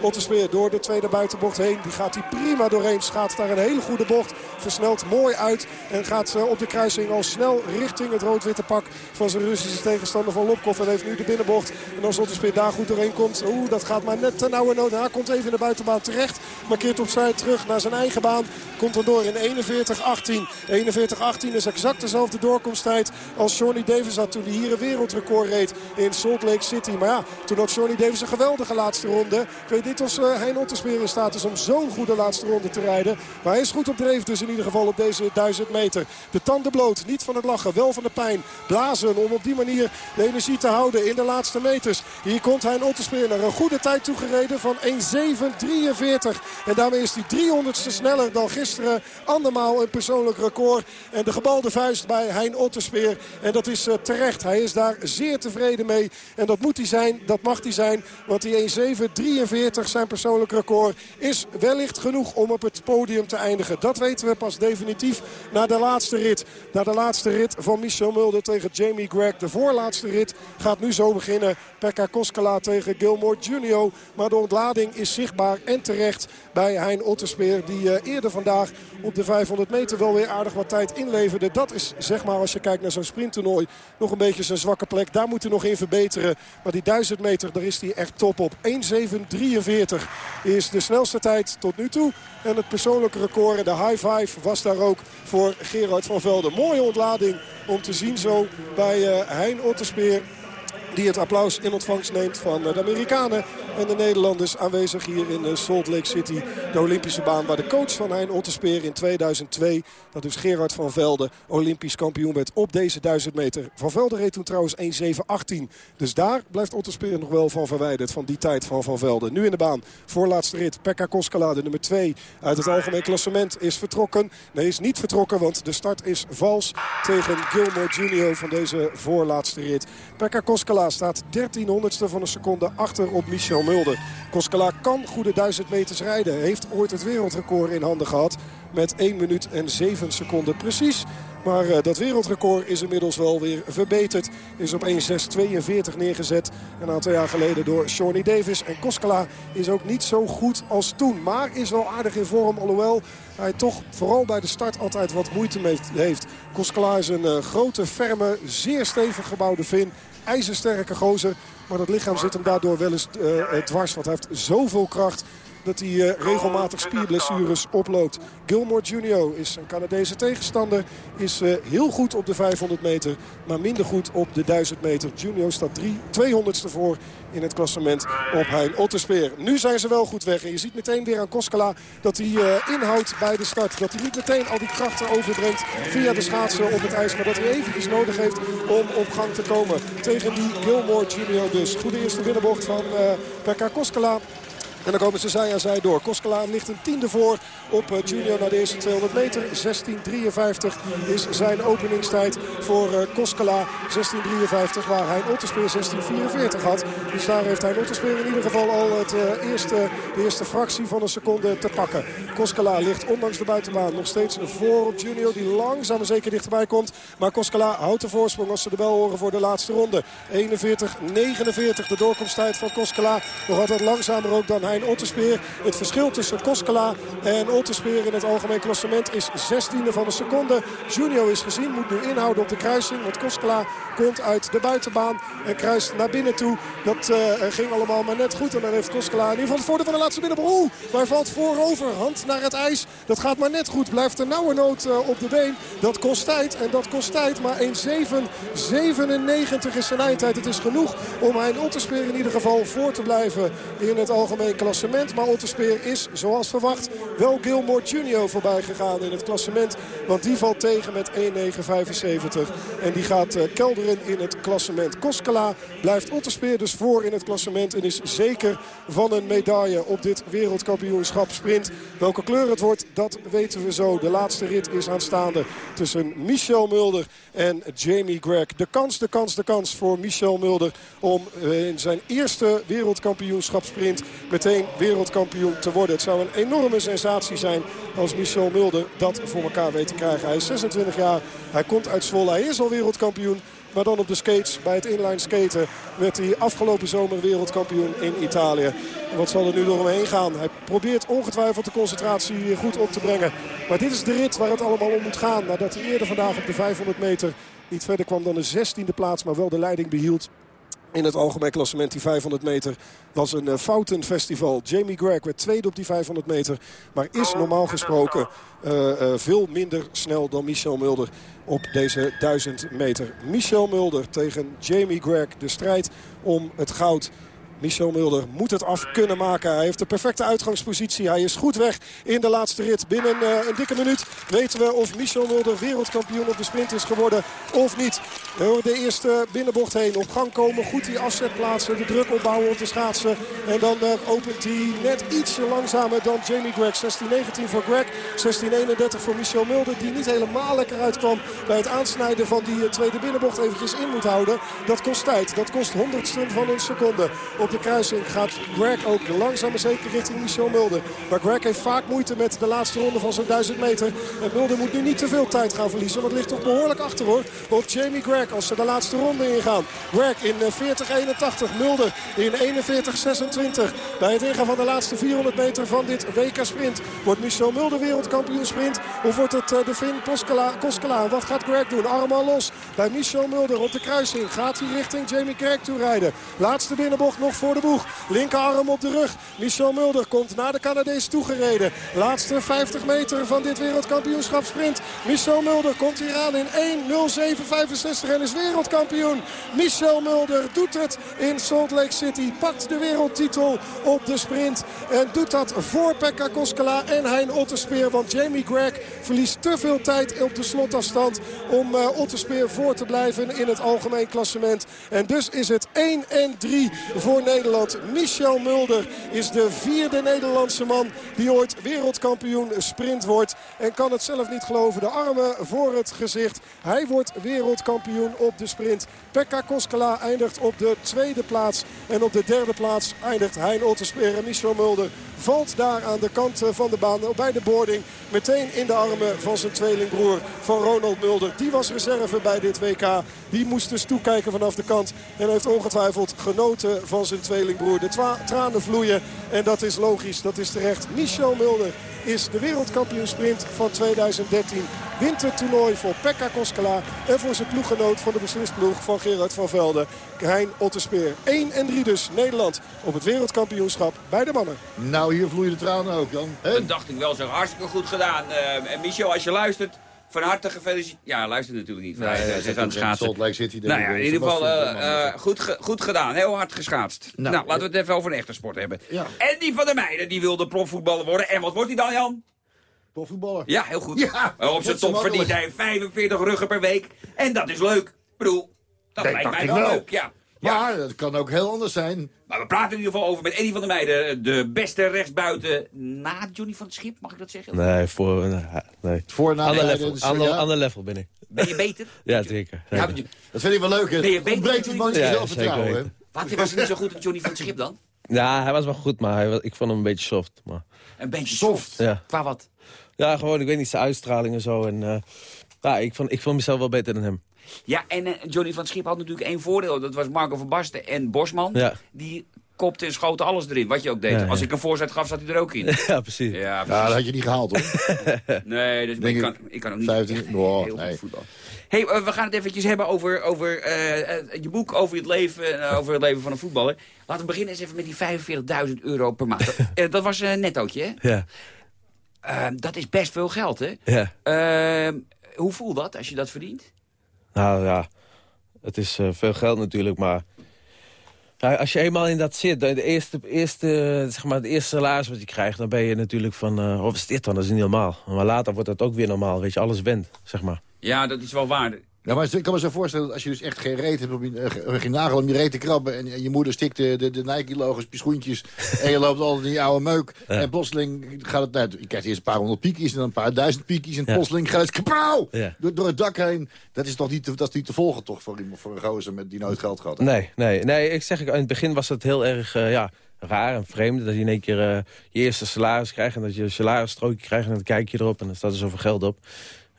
Otterspeer door de tweede buitenbocht heen. Die gaat hij prima doorheen. Schaats daar een hele goede bocht. Versnelt mooi uit. En gaat op de kruising al snel richting het rood-witte pak van zijn Russische tegenstander van Lopkov. En heeft nu de binnenbocht. En als Otterspeer daar goed doorheen komt. Oeh, dat gaat maar net ten nauwe nood. Hij komt even in de buitenbaan terecht. Maar keert opzij terug naar zijn eigen baan. Komt er door in 41-18. 41-18 is exact dezelfde doorkomsttijd als Johnny Davis had toen hij hier een wereldrecord reed in Salt Lake City. Maar ja, toen had Johnny Davis een geweldige laatste ronde. Ik weet niet of uh, Hein Otterspeer in staat is om zo'n goede voorlaatste ronde te rijden. Maar hij is goed op dreef dus in ieder geval op deze 1000 meter. De tanden bloot, niet van het lachen, wel van de pijn. Blazen om op die manier de energie te houden in de laatste meters. Hier komt Hein Otterspeer naar een goede tijd toegereden van 1.7.43. En daarmee is hij 300ste sneller dan gisteren. Andermaal een persoonlijk record. En de gebalde vuist bij Hein Otterspeer. En dat is uh, terecht. Hij is daar zeer tevreden mee. En dat moet hij zijn, dat mag hij zijn. Want die 1.7.43, zijn persoonlijk record, is wellicht genoeg om op het podium te eindigen. Dat weten we pas definitief na de laatste rit. Na de laatste rit van Michel Mulder tegen Jamie Greg. De voorlaatste rit gaat nu zo beginnen. Pekka Koskela tegen Gilmore Junior. Maar de ontlading is zichtbaar en terecht bij Hein Otterspeer. Die uh, eerder vandaag op de 500 meter wel weer aardig wat tijd inleverde. Dat is zeg maar als je kijkt naar zo'n sprinttoernooi nog een beetje zijn zwakke plek. Daar moet hij nog in verbeteren. Maar die 1000 meter, daar is hij echt top op. 1.7.43 is de snelste tijd tot nu toe. En het persoonlijke record de high five was daar ook voor Gerard van Velden. Mooie ontlading om te zien zo bij uh, Hein Otterspeer die het applaus in ontvangst neemt van de Amerikanen en de Nederlanders aanwezig hier in Salt Lake City. De Olympische baan waar de coach van Hein Otterspeer in 2002, dat is Gerard van Velde, Olympisch kampioen werd op deze 1000 meter. Van Velde reed toen trouwens 1.7.18. Dus daar blijft Otterspeer nog wel van verwijderd van die tijd van Van Velde. Nu in de baan, voorlaatste rit, Pekka Koskela, de nummer 2 uit het algemeen klassement, is vertrokken. Nee, is niet vertrokken, want de start is vals tegen Gilmore Junior van deze voorlaatste rit. Pekka Koskela staat 1300ste van een seconde achter op Michel Koskela kan goede 1000 meters rijden. Heeft ooit het wereldrecord in handen gehad. Met 1 minuut en 7 seconden precies. Maar uh, dat wereldrecord is inmiddels wel weer verbeterd. Is op 1.6.42 neergezet. Een aantal jaar geleden door Shawnee Davis. En Koskela is ook niet zo goed als toen. Maar is wel aardig in vorm. Alhoewel hij toch vooral bij de start altijd wat moeite heeft. Koskela is een uh, grote, ferme, zeer stevig gebouwde Fin. IJzersterke gozer. Maar dat lichaam zit hem daardoor wel eens uh, dwars. Want hij heeft zoveel kracht dat hij uh, regelmatig spierblessures oploopt. Gilmore Junior is een Canadese tegenstander. Is uh, heel goed op de 500 meter, maar minder goed op de 1000 meter. Junior staat 200ste voor in het klassement op Hein Otterspeer. Nu zijn ze wel goed weg. En je ziet meteen weer aan Koskela dat hij uh, inhoudt bij de start. Dat hij niet meteen al die krachten overbrengt via de schaatsen op het ijs. Maar dat hij eventjes nodig heeft om op gang te komen. Tegen die Gilmore Junior dus. Goede eerste binnenbocht van uh, Pekka Koskela. En dan komen ze zij aan zij door. Koskela ligt een tiende voor op Junior naar de eerste 200 meter. 16.53 is zijn openingstijd voor Koskela. 16.53 waar hij Otterspeer 16.44 had. Dus daar heeft hij Otterspeer in ieder geval al het eerste, de eerste fractie van een seconde te pakken. Koskela ligt ondanks de buitenbaan nog steeds voor op Junior. Die langzaam en zeker dichterbij komt. Maar Koskela houdt de voorsprong als ze de bel horen voor de laatste ronde. 41.49 de doorkomsttijd van Koskela. Nog altijd langzamer ook dan Otterspeer. Het verschil tussen Koskela en Otterspeer in het algemeen klassement is 16e van een seconde. Junior is gezien, moet nu inhouden op de kruising. Want Koskela komt uit de buitenbaan en kruist naar binnen toe. Dat uh, ging allemaal maar net goed. En dan heeft Koskela in ieder geval het voordeel van de laatste binnenbocht. Oeh, maar valt voorover. Hand naar het ijs. Dat gaat maar net goed. Blijft er nauwe nood uh, op de been. Dat kost tijd en dat kost tijd. Maar 1.7.97 is zijn eindtijd. Het is genoeg om Hein Otterspeer in ieder geval voor te blijven in het algemeen klassement. Maar Otterspeer is, zoals verwacht, wel Gilmore Junior voorbij gegaan in het klassement. Want die valt tegen met 1.9.75. En die gaat uh, kelderen in het klassement. Koskela blijft Otterspeer dus voor in het klassement. En is zeker van een medaille op dit wereldkampioenschap sprint. Welke kleur het wordt, dat weten we zo. De laatste rit is aanstaande tussen Michel Mulder en Jamie Greg. De kans, de kans, de kans voor Michel Mulder om uh, in zijn eerste wereldkampioenschap sprint wereldkampioen te worden. Het zou een enorme sensatie zijn als Michel Mulder dat voor elkaar weet te krijgen. Hij is 26 jaar, hij komt uit Zwolle, hij is al wereldkampioen. Maar dan op de skates, bij het inline skaten, werd hij afgelopen zomer wereldkampioen in Italië. Wat zal er nu door hem heen gaan? Hij probeert ongetwijfeld de concentratie goed op te brengen. Maar dit is de rit waar het allemaal om moet gaan. Nadat hij eerder vandaag op de 500 meter niet verder kwam dan de 16e plaats, maar wel de leiding behield. In het algemeen klassement, die 500 meter, was een uh, foutenfestival. Jamie Greg werd tweede op die 500 meter. Maar is normaal gesproken uh, uh, veel minder snel dan Michel Mulder op deze 1000 meter. Michel Mulder tegen Jamie Greg. De strijd om het goud. Michel Mulder moet het af kunnen maken. Hij heeft de perfecte uitgangspositie. Hij is goed weg in de laatste rit. Binnen uh, een dikke minuut weten we of Michel Mulder wereldkampioen op de sprint is geworden of niet. De eerste binnenbocht heen op gang komen. Goed die afzet plaatsen. De druk opbouwen op de schaatsen. En dan uh, opent hij net ietsje langzamer dan Jamie Greg. 16-19 voor Greg. 16-31 voor Michel Mulder. Die niet helemaal lekker uitkwam bij het aansnijden van die uh, tweede binnenbocht. Eventjes in moet houden. Dat kost tijd. Dat kost honderdsten van een seconde. De kruising gaat Greg ook langzaam maar zeker richting Michel Mulder. Maar Greg heeft vaak moeite met de laatste ronde van zo'n 1000 meter. En Mulder moet nu niet te veel tijd gaan verliezen. Want het ligt toch behoorlijk achter hoor. Op Jamie Greg als ze de laatste ronde ingaan. Greg in 40-81. Mulder in 41-26. Bij het ingaan van de laatste 400 meter van dit WK Sprint. Wordt Michel Mulder wereldkampioen sprint? Of wordt het de Finn Koskela? Wat gaat Greg doen? Arm los bij Michel Mulder op de kruising. Gaat hij richting Jamie Greg toe rijden. Laatste binnenbocht nog voor de boeg. Linkerarm op de rug. Michel Mulder komt naar de Canadees toegereden. Laatste 50 meter van dit wereldkampioenschap sprint. Michel Mulder komt hier aan in 1.07.65 en is wereldkampioen. Michel Mulder doet het in Salt Lake City. Pakt de wereldtitel op de sprint. En doet dat voor Pekka Koskela en Hein Otterspeer. Want Jamie Greg verliest te veel tijd op de slotafstand om uh, Otterspeer voor te blijven in het algemeen klassement. En dus is het 1 en 3 voor Nederland. Michel Mulder is de vierde Nederlandse man die ooit wereldkampioen sprint wordt. En kan het zelf niet geloven. De armen voor het gezicht. Hij wordt wereldkampioen op de sprint. Pekka Koskela eindigt op de tweede plaats. En op de derde plaats eindigt Hein Otterspeer en Michel Mulder. Valt daar aan de kant van de baan bij de boarding. Meteen in de armen van zijn tweelingbroer van Ronald Mulder. Die was reserve bij dit WK. Die moest dus toekijken vanaf de kant. En heeft ongetwijfeld genoten van zijn tweelingbroer. De tranen vloeien. En dat is logisch, dat is terecht. Michel Mulder is de wereldkampioensprint van 2013. Wint het toernooi voor Pekka Koskela en voor zijn ploeggenoot van de beslisploeg van Gerard van Velde. Hein Otterspeer. 1 en 3 dus Nederland op het wereldkampioenschap bij de mannen. Nou, hier vloeien de tranen ook, Jan. He? Dat dacht ik wel zo. Hartstikke goed gedaan. Uh, en Michel, als je luistert, van harte gefeliciteerd. Ja, luistert natuurlijk niet. Nee, hij zit aan het schaatsen. Salt Lake City. Nou ja, in ieder geval uh, uh, goed, ge goed gedaan. Heel hard geschaatst. Nou, nou laten we het even over een echte sport hebben. Ja. En die van de meiden, die wilde profvoetballer worden. En wat wordt hij dan, Jan? Profvoetballer. Ja, heel goed. Ja, op zijn top verdient hij 45 ruggen per week. En dat is leuk. Ik bedoel, dat nee, lijkt mij wel wel. leuk. Ja. Maar dat kan ook heel anders zijn. Maar we praten in ieder geval over met Eddie van der Meijden. De beste rechtsbuiten na Johnny van het Schip, mag ik dat zeggen? Nee, voor... Nee. Voor na ander de level, dus, ander, ja. ander level ben ik. Ben je beter? *laughs* Ja, zeker. Ja, Ja, je- Dat vind ik wel leuk. hè. Ben je beter die man? Ja, zelfvertrouwen. Wat was hij niet zo goed als Johnny van het Schip dan? Ja, hij was wel goed, maar hij was- ik vond hem een beetje soft. Maar, Een beetje Soft. soft. ja. Qua wat? ja, gewoon, ik weet niet, zijn uitstraling en zo. En, eh, ja, ik vond, ik vond mezelf wel beter dan hem. Ja, en eh, Johnny van het Schip had natuurlijk één voordeel. Dat was Marco van Basten en Bosman. Ja. Die kopte en schoten alles erin, wat je ook deed. Ja, ja. Als ik een voorzet gaf, zat hij er ook in. *laughs* ja, precies. Ja, Ja, precies. dat had je niet gehaald hoor. *laughs* Nee, dus, ik, ik kan, ik kan ook niet 15, echt wow, heel nee. goed voetbal. Hey, eh, we gaan het eventjes hebben over, over eh, je boek, over het leven, over het leven van een voetballer. Laten we beginnen eens even met die 45.000 euro per maand. *laughs* Dat was een nettootje, hè? Ja, Eh, dat is best veel geld, hè? ja. Eh, hoe voelt dat als je dat verdient? Nou ja, het is eh, veel geld natuurlijk, maar... Ja, als je eenmaal in dat zit, de eerste, eerste, zeg maar, het eerste salaris wat je krijgt... dan ben je natuurlijk van, oh, wat is dit dan? Dat is niet normaal. Maar later wordt dat ook weer normaal, weet je, alles went, zeg maar. Ja, dat is wel waar. Ja, maar ik kan me zo voorstellen dat als je dus echt geen reet hebt om je, eh, geen nagel om je reet te krabben... en, en je moeder stikt de, de, de Nike-logos op je schoentjes... *laughs* en je loopt altijd in je oude meuk... en plotseling gaat het... Nou, je krijgt eerst een paar honderd piekjes en dan een paar duizend piekjes... en Ja. plotseling gaat het kapauw Ja. door, door het dak heen. Dat is toch niet te, dat is niet te volgen toch voor, iemand- voor een gozer met, die nooit geld gehad? Nee, nee, nee, ik zeg, in het begin was het heel erg eh, ja, raar en vreemd... dat je in één keer eh, je eerste salaris krijgt... en dat je een salarisstrookje krijgt en dan kijk je erop... en dan staat er zoveel geld op.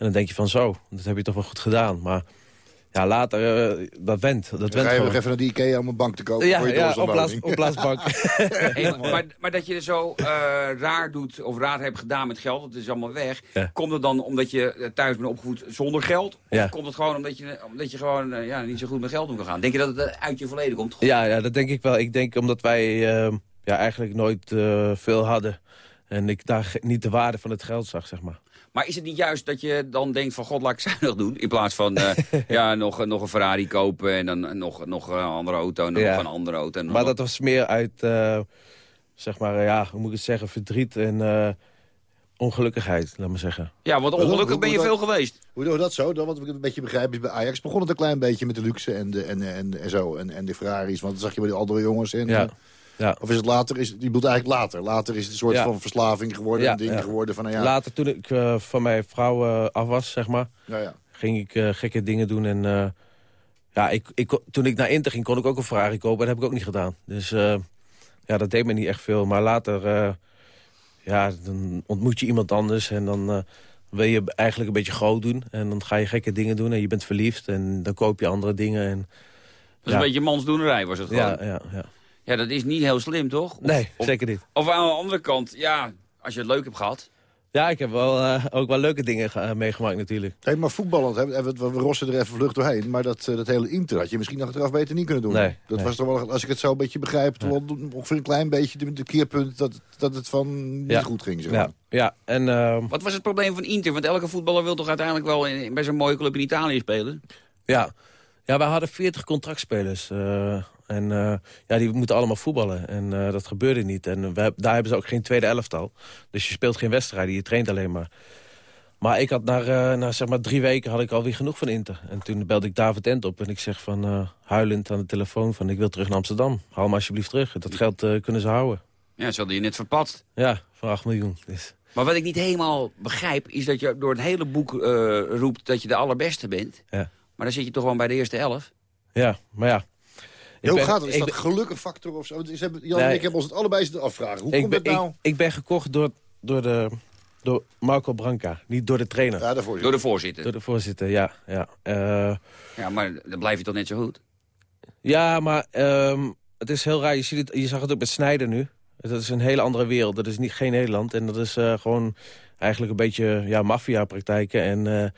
En dan denk je van zo, dat heb je toch wel goed gedaan. Maar ja, later, eh, dat went. Dat Dan went ga je nog even naar die Ikea om een bank te kopen Ja, voor je ja opblaas, opblaasbank. *laughs* Hey, maar, maar dat je er zo eh, raar doet of raar hebt gedaan met geld, dat is allemaal weg. Ja. Komt het dan omdat je eh, thuis bent opgevoed zonder geld? Of Ja. komt het gewoon omdat je, omdat je gewoon ja, niet zo goed met geld om kan gaan? Denk je dat het uit je verleden komt? Ja, ja, dat denk ik wel. Ik denk omdat wij eh, ja, eigenlijk nooit eh, veel hadden. En ik daar niet de waarde van het geld zag, zeg maar. Maar is het niet juist dat je dan denkt van god, laat ik *laughs* zuinig doen? In plaats van eh, *laughs* ja, nog, nog een Ferrari kopen en dan nog, nog een andere auto en nog Ja. een andere auto. En dan Maar nog- dat was meer uit, eh, zeg maar, eh, ja, hoe moet ik het zeggen, verdriet en eh, ongelukkigheid, laat maar zeggen. Ja, want ongelukkig ben je veel geweest. Hoe doen we dat zo? Dan, wat ik een beetje begrijp is bij Ajax begon het een klein beetje met de luxe en, de, en, en, en zo. En, en de Ferraris, want dat zag je bij de andere jongens. En, Ja. Ja. Of is het later? Is, je bedoelt eigenlijk later. Later is het een soort Ja. van verslaving geworden. Ja, een ding ja. geworden van, nou ja. Later, toen ik eh, van mijn vrouw eh, af was, zeg maar, Ja, ja. ging ik eh, gekke dingen doen. En eh, ja, ik, ik, toen ik naar Inter ging, kon ik ook een Ferrari kopen. Dat heb ik ook niet gedaan. Dus eh, ja, dat deed me niet echt veel. Maar later, eh, ja, dan ontmoet je iemand anders en dan... eh, wil je eigenlijk een beetje groot doen. En dan ga je gekke dingen doen en je bent verliefd. En dan koop je andere dingen. En, Dat is ja. een beetje mansdoenerij was het gewoon. ja, Ja, ja, dat is niet heel slim, toch? Of, Nee, of, zeker niet. of aan de andere kant, ja, als je het leuk hebt gehad. Ja, ik heb wel, eh, ook wel leuke dingen ge- eh, meegemaakt natuurlijk. Hey, maar voetballend, hè, we, we, rossen er even vlucht doorheen. Maar dat, eh, dat hele Inter had je misschien achteraf beter niet kunnen doen. Nee, dat nee. was toch wel, als ik het zo een beetje begrijp, toch wel ongeveer een klein beetje de, de keerpunt dat, dat het van niet Ja. goed ging. Zeg maar. Ja, ja en ehm, Wat was het probleem van Inter? Want elke voetballer wil toch uiteindelijk wel in, bij zo'n mooie club in Italië spelen? ja. ja, wij hadden 40 contractspelers. En eh, ja, die moeten allemaal voetballen. En eh, dat gebeurde niet. En we, daar hebben ze ook geen tweede elftal. Dus je speelt geen wedstrijden, je traint alleen maar. Maar ik had na, eh, na zeg maar drie weken had ik alweer genoeg van Inter. En toen belde ik David Ent op en ik zeg van huilend aan de telefoon van... ik wil terug naar Amsterdam. Haal me alsjeblieft terug. Dat geld kunnen ze houden. Ja, ze hadden je net verpatst. Ja, van 8 miljoen. Dus, Maar wat ik niet helemaal begrijp, is dat je door het hele boek roept dat je de allerbeste bent. ja. Maar dan zit je toch gewoon bij de eerste elf. ja, maar ja. Hoe ben- gaat het? Is dat ben- gelukkig factor of zo? Want ze hebben, Jan en ik hebben ons het allebei zitten afvragen. Hoe ik, komt ben, het nou? ik, ik ben gekocht door, door, de, door Marco Branca, niet door de trainer. ja. Door de voorzitter. Door de voorzitter, ja. Ja, Eh, Ja, maar dan blijf je toch net zo goed? ja maar ehm, het is heel raar. Je, ziet het, je zag het ook met Snijder nu. Dat is een hele andere wereld. Dat is niet, geen Nederland. En dat is eh, gewoon eigenlijk een beetje ja, maffia-praktijken. En eh,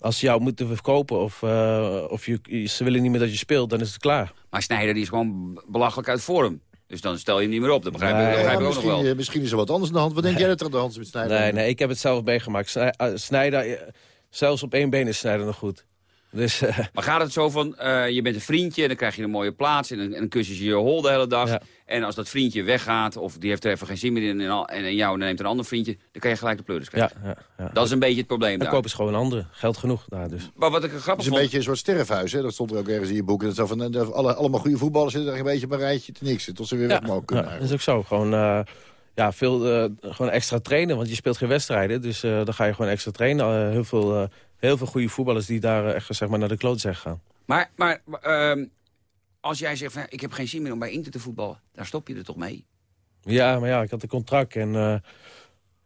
als ze jou moeten verkopen of, eh, of je, ze willen niet meer dat je speelt, dan is het klaar. Maar Snijder die is gewoon belachelijk uit vorm. Dus dan stel je hem niet meer op. Dat begrijp, ik- Ja, begrijp ik ook nog misschien, wel. eh, misschien is er wat anders aan de hand. Wat denk jij dat er aan de hand is met Sneijder? Nee, nee, ik heb het zelf meegemaakt. Eh, Snijder, zelfs op één been is Snijder nog goed. Dus eh, *laughs* Maar gaat het zo van, eh, je bent een vriendje en dan krijg je een mooie plaats... en dan, en dan kussen ze je hol de hele dag. Ja. En als dat vriendje weggaat of die heeft er even geen zin meer in... en, al- en jou neemt een ander vriendje, dan kan je gelijk de pleuris krijgen. ja, ja. Dat is een beetje het probleem Dan daar. kopen ze gewoon een andere. Geld genoeg daar dus. Maar wat ik er Het grappig is een vond... beetje een soort sterfhuis. Hè? Dat stond er ook ergens in je boek. Dat zo van, eh, alle, allemaal goede voetballers zitten er een beetje op een rijtje te niksen. Tot ze weer weg mogen kunnen. ja, dat is ook zo. Gewoon, eh, ja, veel, eh, gewoon extra trainen, want je speelt geen wedstrijden. Dus eh, dan ga je gewoon extra trainen. Heel, veel, eh, heel veel goede voetballers die daar eh, echt zeg maar, naar de kloot zijn gegaan. Maar, maar ehm, als jij zegt, van, ik heb geen zin meer om bij Inter te voetballen... daar stop je er toch mee? Ja, maar ja, ik had een contract en... eh,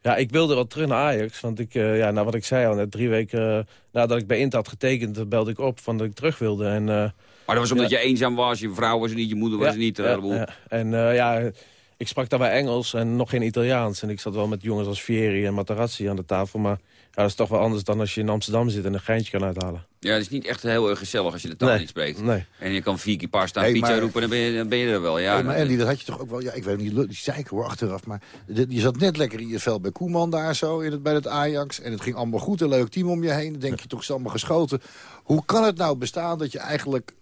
ja, ik wilde wel terug naar Ajax. Want ik, eh, ja, nou, wat ik zei al, net drie weken nadat ik bij Inter had getekend... belde ik op van dat ik terug wilde. En, Maar dat was omdat Ja. je eenzaam was, je vrouw was er niet, je moeder was er niet. ja. En ja, ik sprak daarbij Engels en nog geen Italiaans. En ik zat wel met jongens als Fieri en Materazzi aan de tafel. Maar ja, dat is toch wel anders dan als je in Amsterdam zit en een geintje kan uithalen. Ja, het is niet echt heel erg gezellig als je de taal Nee, niet spreekt. nee. En je kan vier keer pasta Hey, pizza maar- roepen, dan ben, je, dan ben je er wel. Ja, Hey, maar Andy, dat had je toch ook wel... Ja, ik weet niet, die zeiken hoor, achteraf. Maar dit- je zat net lekker in je vel bij Koeman daar zo, in het, bij het Ajax. En het ging allemaal goed, een leuk team om je heen. Dan denk je toch, is allemaal geschoten. Hoe kan het nou bestaan dat je eigenlijk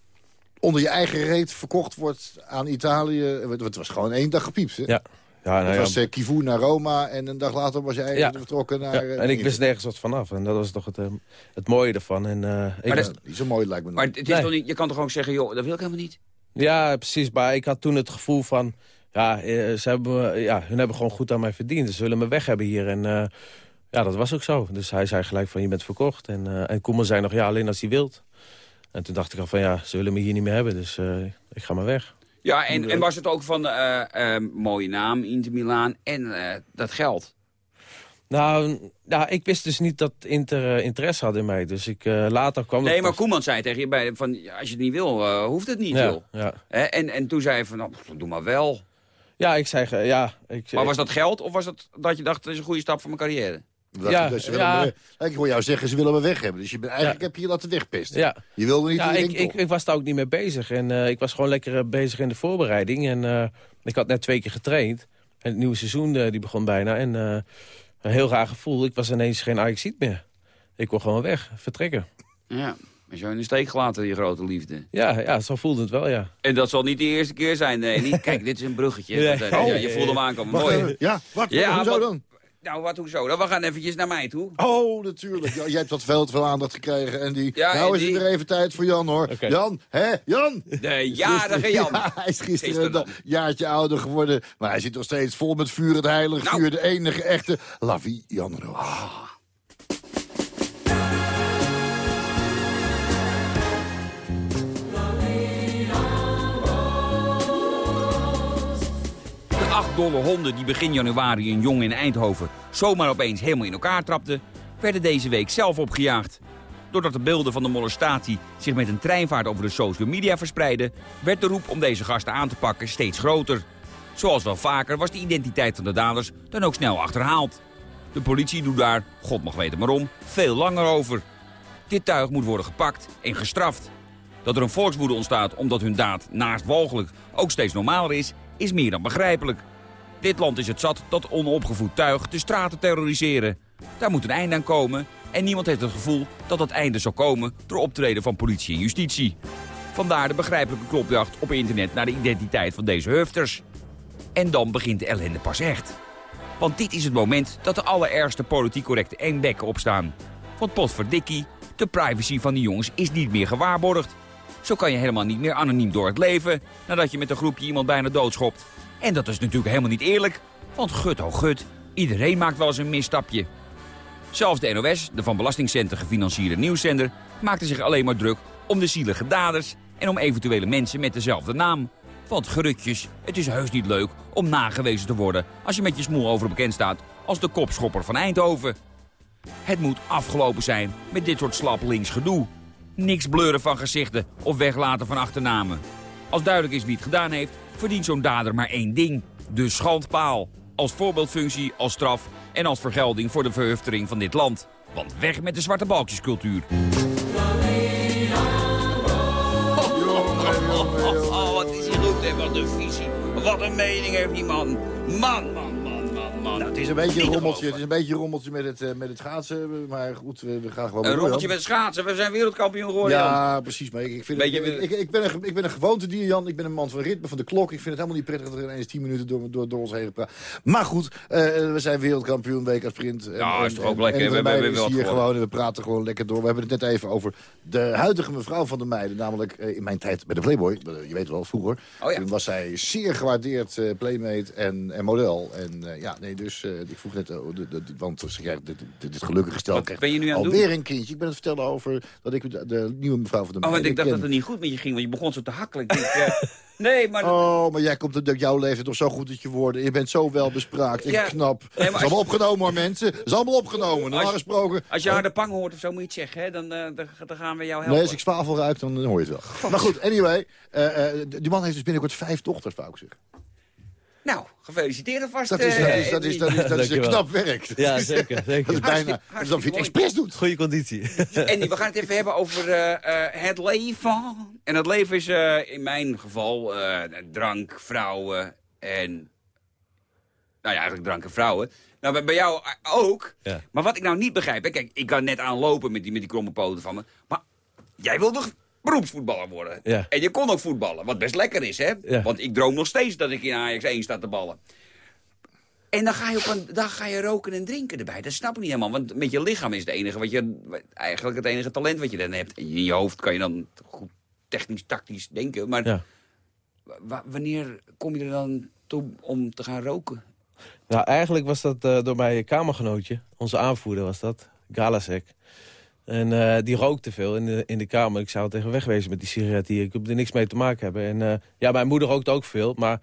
onder je eigen reet verkocht wordt aan Italië? Het het was gewoon één dag gepiept, hè? Ja, ja, nou Het ja. was eh, Kivu naar Roma en een dag later was jij Ja. vertrokken naar... Ja, eh, en ik wist nergens wat vanaf. En dat was toch het, eh, het mooie ervan. En, eh, ik, Maar dat- Ja, Niet zo mooi lijkt me. Maar het is Nee. toch niet, je kan toch ook zeggen, joh, dat wil ik helemaal niet. Ja, precies. Maar ik had toen het gevoel van... Ja, ze hebben, ja, hun hebben gewoon goed aan mij verdiend. Dus ze willen me weg hebben hier. En eh, ja, dat was ook zo. Dus hij zei gelijk van, je bent verkocht. En, eh en Koeman zei nog, ja, alleen als hij wilt. En toen dacht ik al van, ja, ze willen me hier niet meer hebben. Dus eh, ik ga maar weg. Ja, en, en was het ook van, eh, mooie naam, Inter Milaan en eh, dat geld. Nou, ja, ik wist dus niet dat Inter interesse had in mij. Dus ik, later kwam Nee, maar pas. Koeman zei tegen je, bij, van, als je het niet wil, hoeft het niet, ja, ja. Hè, en, en toen zei je van, nou, doe maar wel. ja, ik zei, ja... Ik, Maar was dat geld of was het dat je dacht, dat is een goede stap voor mijn carrière? Dat- ja, ze willen ja. me, ik hoor jou zeggen, ze willen me weg hebben. Dus je bent, eigenlijk heb je je laten wegpesten. Ja. Je wilde niet Ja, in de ik, ik, was daar ook niet mee bezig. En eh, ik was gewoon lekker eh, bezig in de voorbereiding. En eh, ik had net twee keer getraind. En het nieuwe seizoen eh, die begon bijna. En eh, een heel raar gevoel. Ik was ineens geen Ajaxiet meer. Ik wil gewoon weg, vertrekken. Ja, is jou in de steek gelaten, die grote liefde. Ja, ja, zo voelde het wel, ja. En dat zal niet de eerste keer zijn. Nee, niet. Kijk, dit is een bruggetje. *laughs* Nee. Dat, ja, je voelde hem aankomen. Mooi. Ja, wat? Ja, hoezo wat- dan? Nou, wat, hoezo? Dan, we gaan eventjes naar mij toe. Oh, natuurlijk. Ja, jij hebt wat veel te veel aandacht gekregen. En die, Ja, nou en is die- het er even tijd voor Jan, hoor. Jan, hè? Jan? De jarige Jan. *laughs* Ja, hij is gisteren Gisteren een jaartje ouder geworden. Maar hij zit nog steeds vol met vuur, het heilige Nou. vuur. De enige echte La Vie Jan Roos. De acht dolle honden die begin januari een jongen in Eindhoven zomaar opeens helemaal in elkaar trapten, werden deze week zelf opgejaagd. Doordat de beelden van de molestatie zich met een treinvaart over de social media verspreidden, werd de roep om deze gasten aan te pakken steeds groter. Zoals wel vaker was de identiteit van de daders dan ook snel achterhaald. De politie doet daar, god mag weten waarom, veel langer over. Dit tuig moet worden gepakt en gestraft. Dat er een volkswoede ontstaat omdat hun daad naast walgelijk ook steeds normaler is, is meer dan begrijpelijk. Dit land is het zat dat onopgevoed tuig de straten terroriseren. Daar moet een einde aan komen en niemand heeft het gevoel dat dat einde zal komen door optreden van politie en justitie. Vandaar de begrijpelijke klopjacht op internet naar de identiteit van deze hufters. En dan begint de ellende pas echt. Want dit is het moment dat de allerergste politiek correcte eenbekken opstaan. Want potverdikkie, de privacy van die jongens is niet meer gewaarborgd. Zo kan je helemaal niet meer anoniem door het leven... nadat je met een groepje iemand bijna doodschopt. En dat is natuurlijk helemaal niet eerlijk. Want gut oh gut, iedereen maakt wel eens een misstapje. Zelfs de NOS, de van Belastingcenten gefinancierde nieuwszender... maakte zich alleen maar druk om de zielige daders... en om eventuele mensen met dezelfde naam. Want gerutjes, het is heus niet leuk om nagewezen te worden... als je met je smoel over bekend staat als de kopschopper van Eindhoven. Het moet afgelopen zijn met dit soort slap links gedoe. Niks bleuren van gezichten of weglaten van achternamen. Als duidelijk is wie het gedaan heeft, verdient zo'n dader maar één ding. De schandpaal. Als voorbeeldfunctie, als straf en als vergelding voor de verhuftering van dit land. Want weg met de zwarte balkjescultuur. Oh, wat is goed wat een visie. Wat een mening heeft die man. Nou, het is een beetje een rommeltje, het is een beetje rommeltje met het, eh, met het schaatsen. Maar goed, we, we gaan gewoon Een rommeltje met schaatsen. We zijn wereldkampioen geworden, Jan. Ja, precies. Maar ik, ik, vind Beetje- het, ik, ik, ben een, ik ben een gewoontedier, Jan. Ik ben een man van ritme, van de klok. Ik vind het helemaal niet prettig dat er ineens 10 minuten door, door, door ons heen praat. Maar goed, eh, we zijn wereldkampioen, WK Sprint. En, Ja, is toch ook lekker. En We hebben- hier gewoon en we praten gewoon lekker door. We hebben het net even over de huidige mevrouw van de meiden. Namelijk eh, in mijn tijd bij de Playboy. Eh, Je weet wel, vroeger. Oh ja. Toen was zij zeer gewaardeerd eh, playmate en, en model. En eh, ja, nee, dus eh, ik vroeg net, eh, de, de, de- want ze krijgt dit, dit, gelukkige stel ben je nu aan het alweer een kindje. Ik ben het vertellen over dat ik de, de nieuwe mevrouw van de Oh, want ik dacht ken. dat het niet goed met je ging, want je begon zo te hakkelen. Ik denk, eh, *laughs* nee, maar... Oh, maar jij komt het jouw leven toch zo goed dat je worden. Je bent zo wel bespraakt en Ja. knap. Het is allemaal opgenomen hoor, mensen. Het is allemaal opgenomen. Normaal Als- gesproken. Als je harde pang hoort of zo, moet je het zeggen, hè? Dan, eh, dan, gaan we jou helpen. Nee, als ik zwavel ruik, dan hoor je het wel. Maar goed, anyway. eh, eh, die man heeft dus binnenkort vijf dochters, wou ik zeggen. Nou, gefeliciteerd alvast. Dat is, dat eh, is, dat is, dat is, dat is een knap werk. Ja, zeker. *laughs* zeker. Dat is bijna Hartstikke- alsof je het expres doet. Goede conditie. *laughs* Andy, we gaan het even hebben over eh, eh, het leven. En het leven is eh, in mijn geval eh, drank, vrouwen en... Nou ja, eigenlijk drank en vrouwen. Nou, bij- bij jou ook. Ja. Maar wat ik nou niet begrijp... Hè, kijk, ik kan net aanlopen met die, met die kromme poten van me. Maar jij wil toch beroepsvoetballer worden? Ja. En je kon ook voetballen, wat best lekker is, hè? Ja. Want ik droom nog steeds dat ik in Ajax 1 sta te ballen. En dan ga, je op een dag ga je roken en drinken erbij. Dat snap ik niet helemaal. Want met je lichaam is het enige wat je... Eigenlijk het enige talent wat je dan hebt. En in je hoofd kan je dan goed technisch, tactisch denken. Maar Ja. wa- wanneer kom je er dan toe om te gaan roken? Nou, eigenlijk was dat eh, door mijn kamergenootje. Onze aanvoerder was dat, Galasek. En eh, die rookte veel in de, in de kamer. Ik zou het tegen wegwezen met die sigaret hier. Ik heb er niks mee te maken hebben. En eh, ja, mijn moeder rookt ook veel. Maar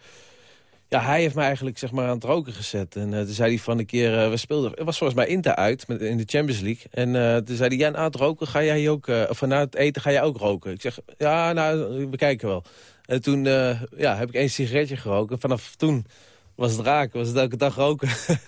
ja, hij heeft me eigenlijk zeg maar, aan het roken gezet. En eh, toen zei hij van een keer... we speelden, het was volgens mij Inter uit met, in de Champions League. En toen zei hij, ja, na het roken ga jij ook... of na het eten ga jij ook roken. Ik zeg, ja, nou, we kijken wel. En toen ja, heb ik één sigaretje geroken. Vanaf toen was het raak, was het elke dag roken. Dus- *laughs*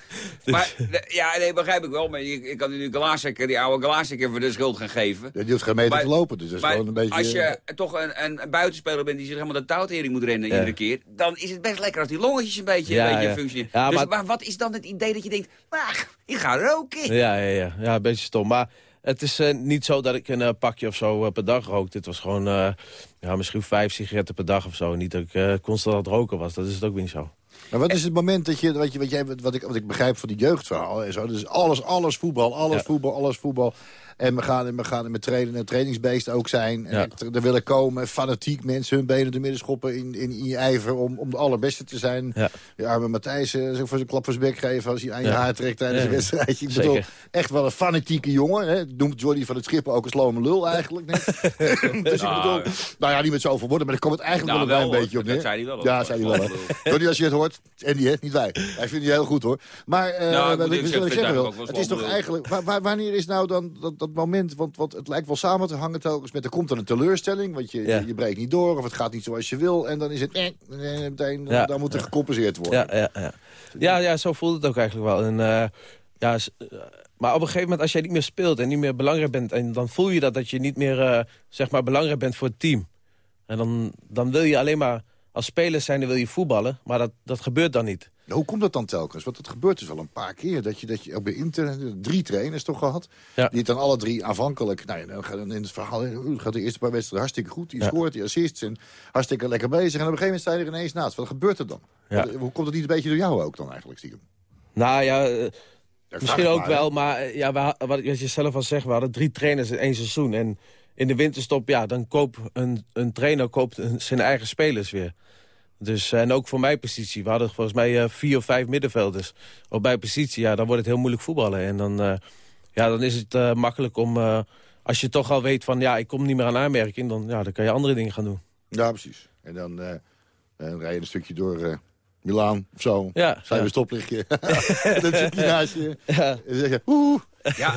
Maar, de- ja, nee, begrijp ik wel. Maar ik, ik kan nu Glasekker, die oude Glasekker, voor de schuld gaan geven. Ja, die hoeft geen meter Maar- te lopen, dus dat is maar gewoon een beetje... als je toch een, een, een buitenspeler bent die zich helemaal de touwtering moet rennen Ja. iedere keer... dan is het best lekker als die longetjes een beetje, Ja, een beetje ja. functioneren. Ja, dus maar- maar wat is dan het idee dat je denkt... ach, ik ga roken? Ja, ja, ja. ja, een beetje stom. Maar het is eh, niet zo dat ik een eh, pakje of zo eh, per dag rook. Dit was gewoon eh, ja, misschien vijf sigaretten per dag of zo. Niet dat ik eh, constant aan het roken was. Dat is het ook weer niet zo. Maar wat is het moment dat je, wat, je, wat, jij, wat, ik, wat ik begrijp van die jeugdverhalen en zo, dus alles, alles voetbal, alles Ja. voetbal, alles voetbal. En we gaan, en we gaan met trainen en trainingsbeest ook zijn. En Ja. er, er willen komen, fanatiek mensen hun benen de midden schoppen in, in, in je ijver om, om de allerbeste te zijn. Ja. De arme Matthijs eh, voor zijn klap voor zijn bek geven als hij aan je Ja. haar trekt tijdens Ja, een ja. wedstrijdje. Ik Zeker. bedoel, echt wel een fanatieke jongen. Hè? Noemt Jordi van het Schippen ook een slome lul eigenlijk. net. *laughs* dus ik bedoel, nou ja, niet met zoveel woorden, maar daar komt het eigenlijk Nou, wel een beetje op neer. Dat zei hij wel. Ja, zei hij wel. Jordi, als je het hoort, en die, hè, niet wij. Wij vinden je heel goed hoor. Maar eh Nou, ik wat ik, ik zeggen, wil, ik het is toch eigenlijk... Wa wa- wanneer is nou dan dat, dat moment, want, want het lijkt wel samen te hangen telkens met... er komt dan een teleurstelling, want je, Ja. je, breekt niet door... of het gaat niet zoals je wil, en dan is het... Eh, meteen, Ja. dan moet er gecompenseerd worden. Ja, ja, ja. ja, ja, zo voelt het ook eigenlijk wel. En, eh, ja, eh, maar op een gegeven moment als jij niet meer speelt en niet meer belangrijk bent... En dan voel je dat, dat je niet meer eh, zeg maar belangrijk bent voor het team. En dan, dan wil je alleen maar... Als speler zijn, dan wil je voetballen. Maar dat, dat gebeurt dan niet. Ja, Hoe komt dat dan telkens? Want het gebeurt dus wel een paar keer. Dat je, dat je ook bij Inter drie trainers toch gehad. Ja. Die het dan alle drie aanvankelijk... Nou ja, dan gaat dan in het verhaal... gaat de eerste paar wedstrijden hartstikke goed. Die Ja. scoort, die assists en hartstikke lekker bezig. En op een gegeven moment sta je er ineens naast. Wat gebeurt er dan? Ja. Hoe komt het niet een beetje door jou ook dan eigenlijk, stiekem? Nou ja, eh, misschien ook maar, wel. Maar eh, ja, we, wat, wat je zelf al zegt, we hadden drie trainers in één seizoen. En in de winterstop, ja, dan koopt een, een trainer koopt een- zijn eigen spelers weer. Dus, en ook voor mijn positie. We hadden volgens mij eh, vier of vijf middenvelders. Op mijn positie, ja, dan wordt het heel moeilijk voetballen. En dan, eh, ja, dan is het eh, makkelijk om... eh, als je toch al weet van, ja, ik kom niet meer aan aanmerking... dan, ja, dan kan je andere dingen gaan doen. Ja, precies. En dan, eh, dan rij je een stukje door eh Milaan of zo. Ja, je ja. weer stoplichtje. en dan zit je naast je. Ja. En dan zeg je, oeh. Ja,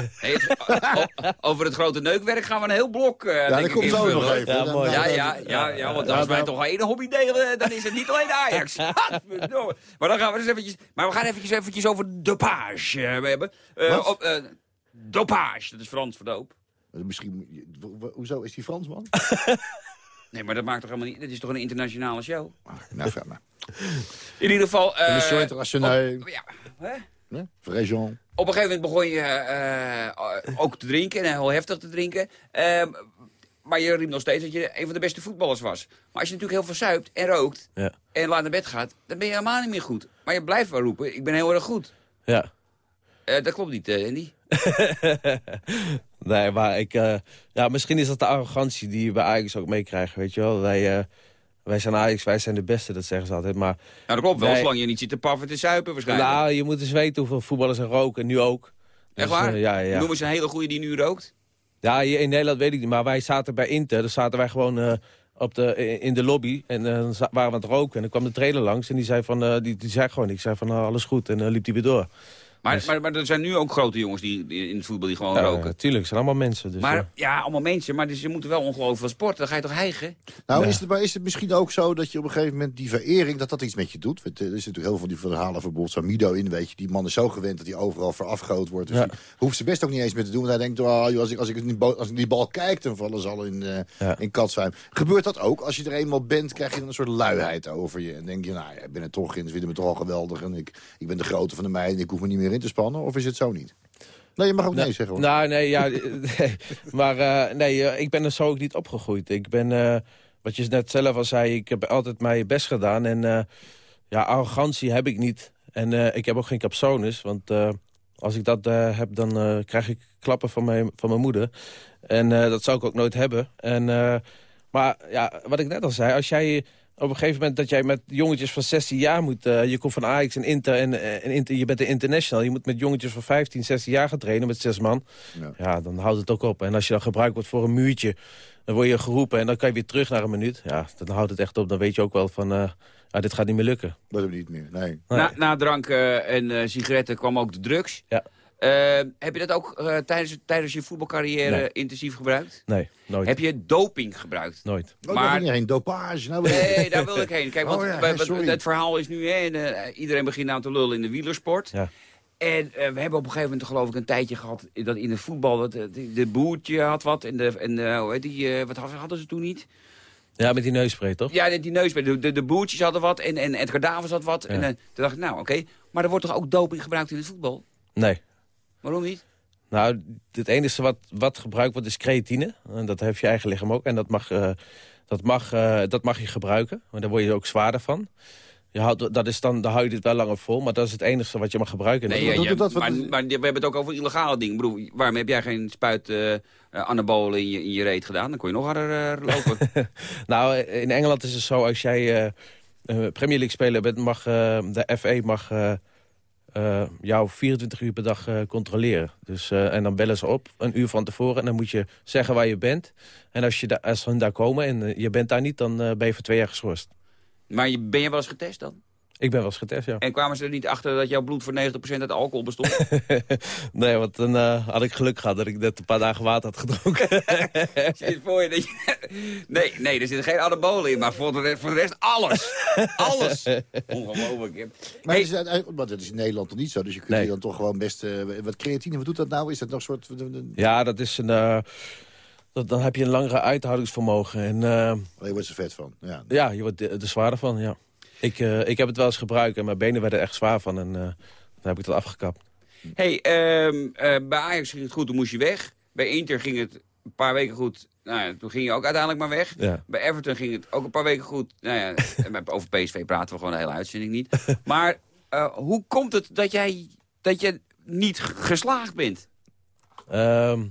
over het grote neukwerk gaan we een heel blok, eh Ja, denk dat ik, komt zo nog even. Ja, Dan- mooi. dan- Ja, ja, ja, ja, want Ja, als wij dan- toch één hobby delen, dan is het niet alleen Ajax. *laughs* Gadverdomme. maar dan gaan we dus eventjes... Maar we gaan eventjes, eventjes over dopage eh, we hebben. Eh, Wat? op, eh, dopage, dat is Frans voor doop. Misschien, ho- hoezo is die Fransman? *laughs* Nee, maar dat maakt toch helemaal niet... Dit is toch een internationale show? Ah, nou, vraag maar. In ieder geval... eh, Commission Internationale. op- Ja, hè? Ja? Région. Op een gegeven moment begon je eh, eh, ook te drinken, en heel heftig te drinken. Ehm, maar je riep nog steeds dat je een van de beste voetballers was. Maar als je natuurlijk heel veel zuipt en rookt Ja. en laat naar bed gaat, dan ben je helemaal niet meer goed. Maar je blijft wel roepen, ik ben heel erg goed. Ja. Eh, dat klopt niet, Andy. *laughs* nee, maar ik... eh, ja, misschien is dat de arrogantie die je bij Ajax ook meekrijgt, weet je wel. Wij, eh, wij zijn Ajax, wij zijn de beste, dat zeggen ze altijd. Maar Nou, dat klopt wel, zolang je niet zit te paffen te zuipen waarschijnlijk. nou, je moet eens weten hoeveel voetballers er roken, nu ook. Echt Dus, waar? eh, ja, ja. Noem eens een hele goede die nu rookt. Ja, hier in Nederland weet ik niet. Maar wij zaten bij Inter. Dan zaten wij gewoon op de, in de lobby. En dan waren we aan het roken. En dan kwam de trainer langs. En die zei, van, die, die zei gewoon, ik zei van alles goed. En dan liep hij weer door. Maar, maar, maar er zijn nu ook grote jongens die, in het voetbal die gewoon Ja, roken. Natuurlijk, het zijn allemaal mensen. Dus, Maar ja, allemaal mensen, maar dus je moet wel ongelooflijk veel sporten. Dan ga je toch hijgen? Nou, Ja. is, het, maar is het misschien ook zo dat je op een gegeven moment die verering, dat dat iets met je doet? Want, eh, Er is natuurlijk heel veel die verhalen voor bijvoorbeeld Samido in, weet je. Die man is zo gewend dat hij overal voor afgehoord wordt. Dus hoeft ze best ook niet eens meer te doen. Want hij denkt, oh, joh, als, ik, als, ik die bal- als ik die bal kijk, dan vallen ze al in, eh Ja. in katzwijm. Gebeurt dat ook? Als je er eenmaal bent, krijg je dan een soort luiheid over je. En denk je, nou, ja, ik ben er toch in, ze vinden me toch al geweldig. En ik, ik ben de grote van de meiden, ik hoef me niet meer te spannen. Of is het zo niet? Nee, je mag ook nee, zeggen hoor. Nou, nee, ja, *laughs* nee. maar eh, nee, eh, ik ben er zo ook niet opgegroeid. Ik ben, eh, wat je net zelf al zei, ik heb altijd mijn best gedaan. En ja, arrogantie heb ik niet. En ik heb ook geen capsones, want als ik dat heb, dan krijg ik klappen van mijn, van mijn moeder. En dat zou ik ook nooit hebben. En, maar ja, wat ik net al zei, als jij op een gegeven moment dat jij met jongetjes van 16 jaar moet... eh, je komt van Ajax en Inter en, eh, en Inter, je bent een international. Je moet met jongetjes van 15, 16 jaar gaan trainen met zes man. Ja. Ja. dan houdt het ook op. En als je dan gebruikt wordt voor een muurtje, dan word je geroepen... en dan kan je weer terug naar een minuut. Ja, dan houdt het echt op. Dan weet je ook wel van, eh, ja, dit gaat niet meer lukken. Dat we niet meer, nee. Nee. Na, na drank en eh, sigaretten kwam ook de drugs. Ja. Eh, heb je dat ook eh, tijdens, tijdens je voetbalcarrière Nee. intensief gebruikt? Nee, nooit. Heb je doping gebruikt? Nooit. Oh, Maar- daar heen, dopage. Nou, Nee, daar wil ik heen. Kijk, want Oh ja, het verhaal is nu, hè, en, eh, iedereen begint nou te lullen in de wielersport. Ja. En eh, we hebben op een gegeven moment geloof ik een tijdje gehad dat in de voetbal, dat, de, de boertje had wat en, de, en eh, hoe heet die, eh, wat hadden ze toen niet? Ja, met die neusspray, toch? Ja, die, die neus, de, de, de boertjes hadden wat en, en Edgar Davids had wat. En toen dacht ik, nou oké, maar er wordt toch ook doping gebruikt in het voetbal? Nee. Waarom niet? Nou, het enige wat, wat gebruikt wordt is creatine. En dat heeft je eigen lichaam ook. En dat mag, eh, dat mag, eh, dat mag je gebruiken. Maar daar word je ook zwaarder van. Je houdt, dat is dan, dan hou je dit wel langer vol. Maar dat is het enige wat je mag gebruiken. Nee, Dat- ja, ja, maar, maar we hebben het ook over illegale dingen. Ik bedoel, waarom heb jij geen spuit eh, anabolen in je, in je reet gedaan? Dan kon je nog harder eh, lopen. *laughs* Nou, in Engeland is het zo, als jij eh, eh, Premier League speler bent, mag eh, de FA mag, eh, jou 24 uur per dag eh, controleren. Dus, eh, en dan bellen ze op, een uur van tevoren, en dan moet je zeggen waar je bent. En als, je als ze daar komen en je bent daar niet, dan ben je voor twee jaar geschorst. maar je, ben je wel eens getest dan? Ik ben wel eens getest, ja. En kwamen ze er niet achter dat jouw bloed voor 90% uit alcohol bestond? *laughs* nee, want dan eh, had ik geluk gehad dat ik net een paar dagen water had gedronken. *laughs* Het voor je dat je... Nee, nee, er zitten geen anabolen in, maar voor de rest, voor de rest alles. Alles. Ongelooflijk. Maar Hey, het is maar dat is in Nederland toch niet zo. Dus je kunt Nee. hier dan toch gewoon best... eh, wat creatine, wat doet dat nou? Is dat nog een soort... ja, dat is een... eh, dat, dan heb je een langere uithoudingsvermogen. En eh, Oh, je wordt er vet van. Ja. Ja, je wordt er er zwaarder van, ja. Ik, eh, ik heb het wel eens gebruikt en mijn benen werden echt zwaar van. En eh, dan heb ik dat afgekapt. hey, ehm, eh, bij Ajax ging het goed, toen moest je weg. Bij Inter ging het een paar weken goed. Nou ja, toen ging je ook uiteindelijk maar weg. Ja. Bij Everton ging het ook een paar weken goed. Nou ja, *laughs* over PSV praten we gewoon de hele uitzending niet. Maar hoe komt het dat jij dat je niet geslaagd bent? Ehm,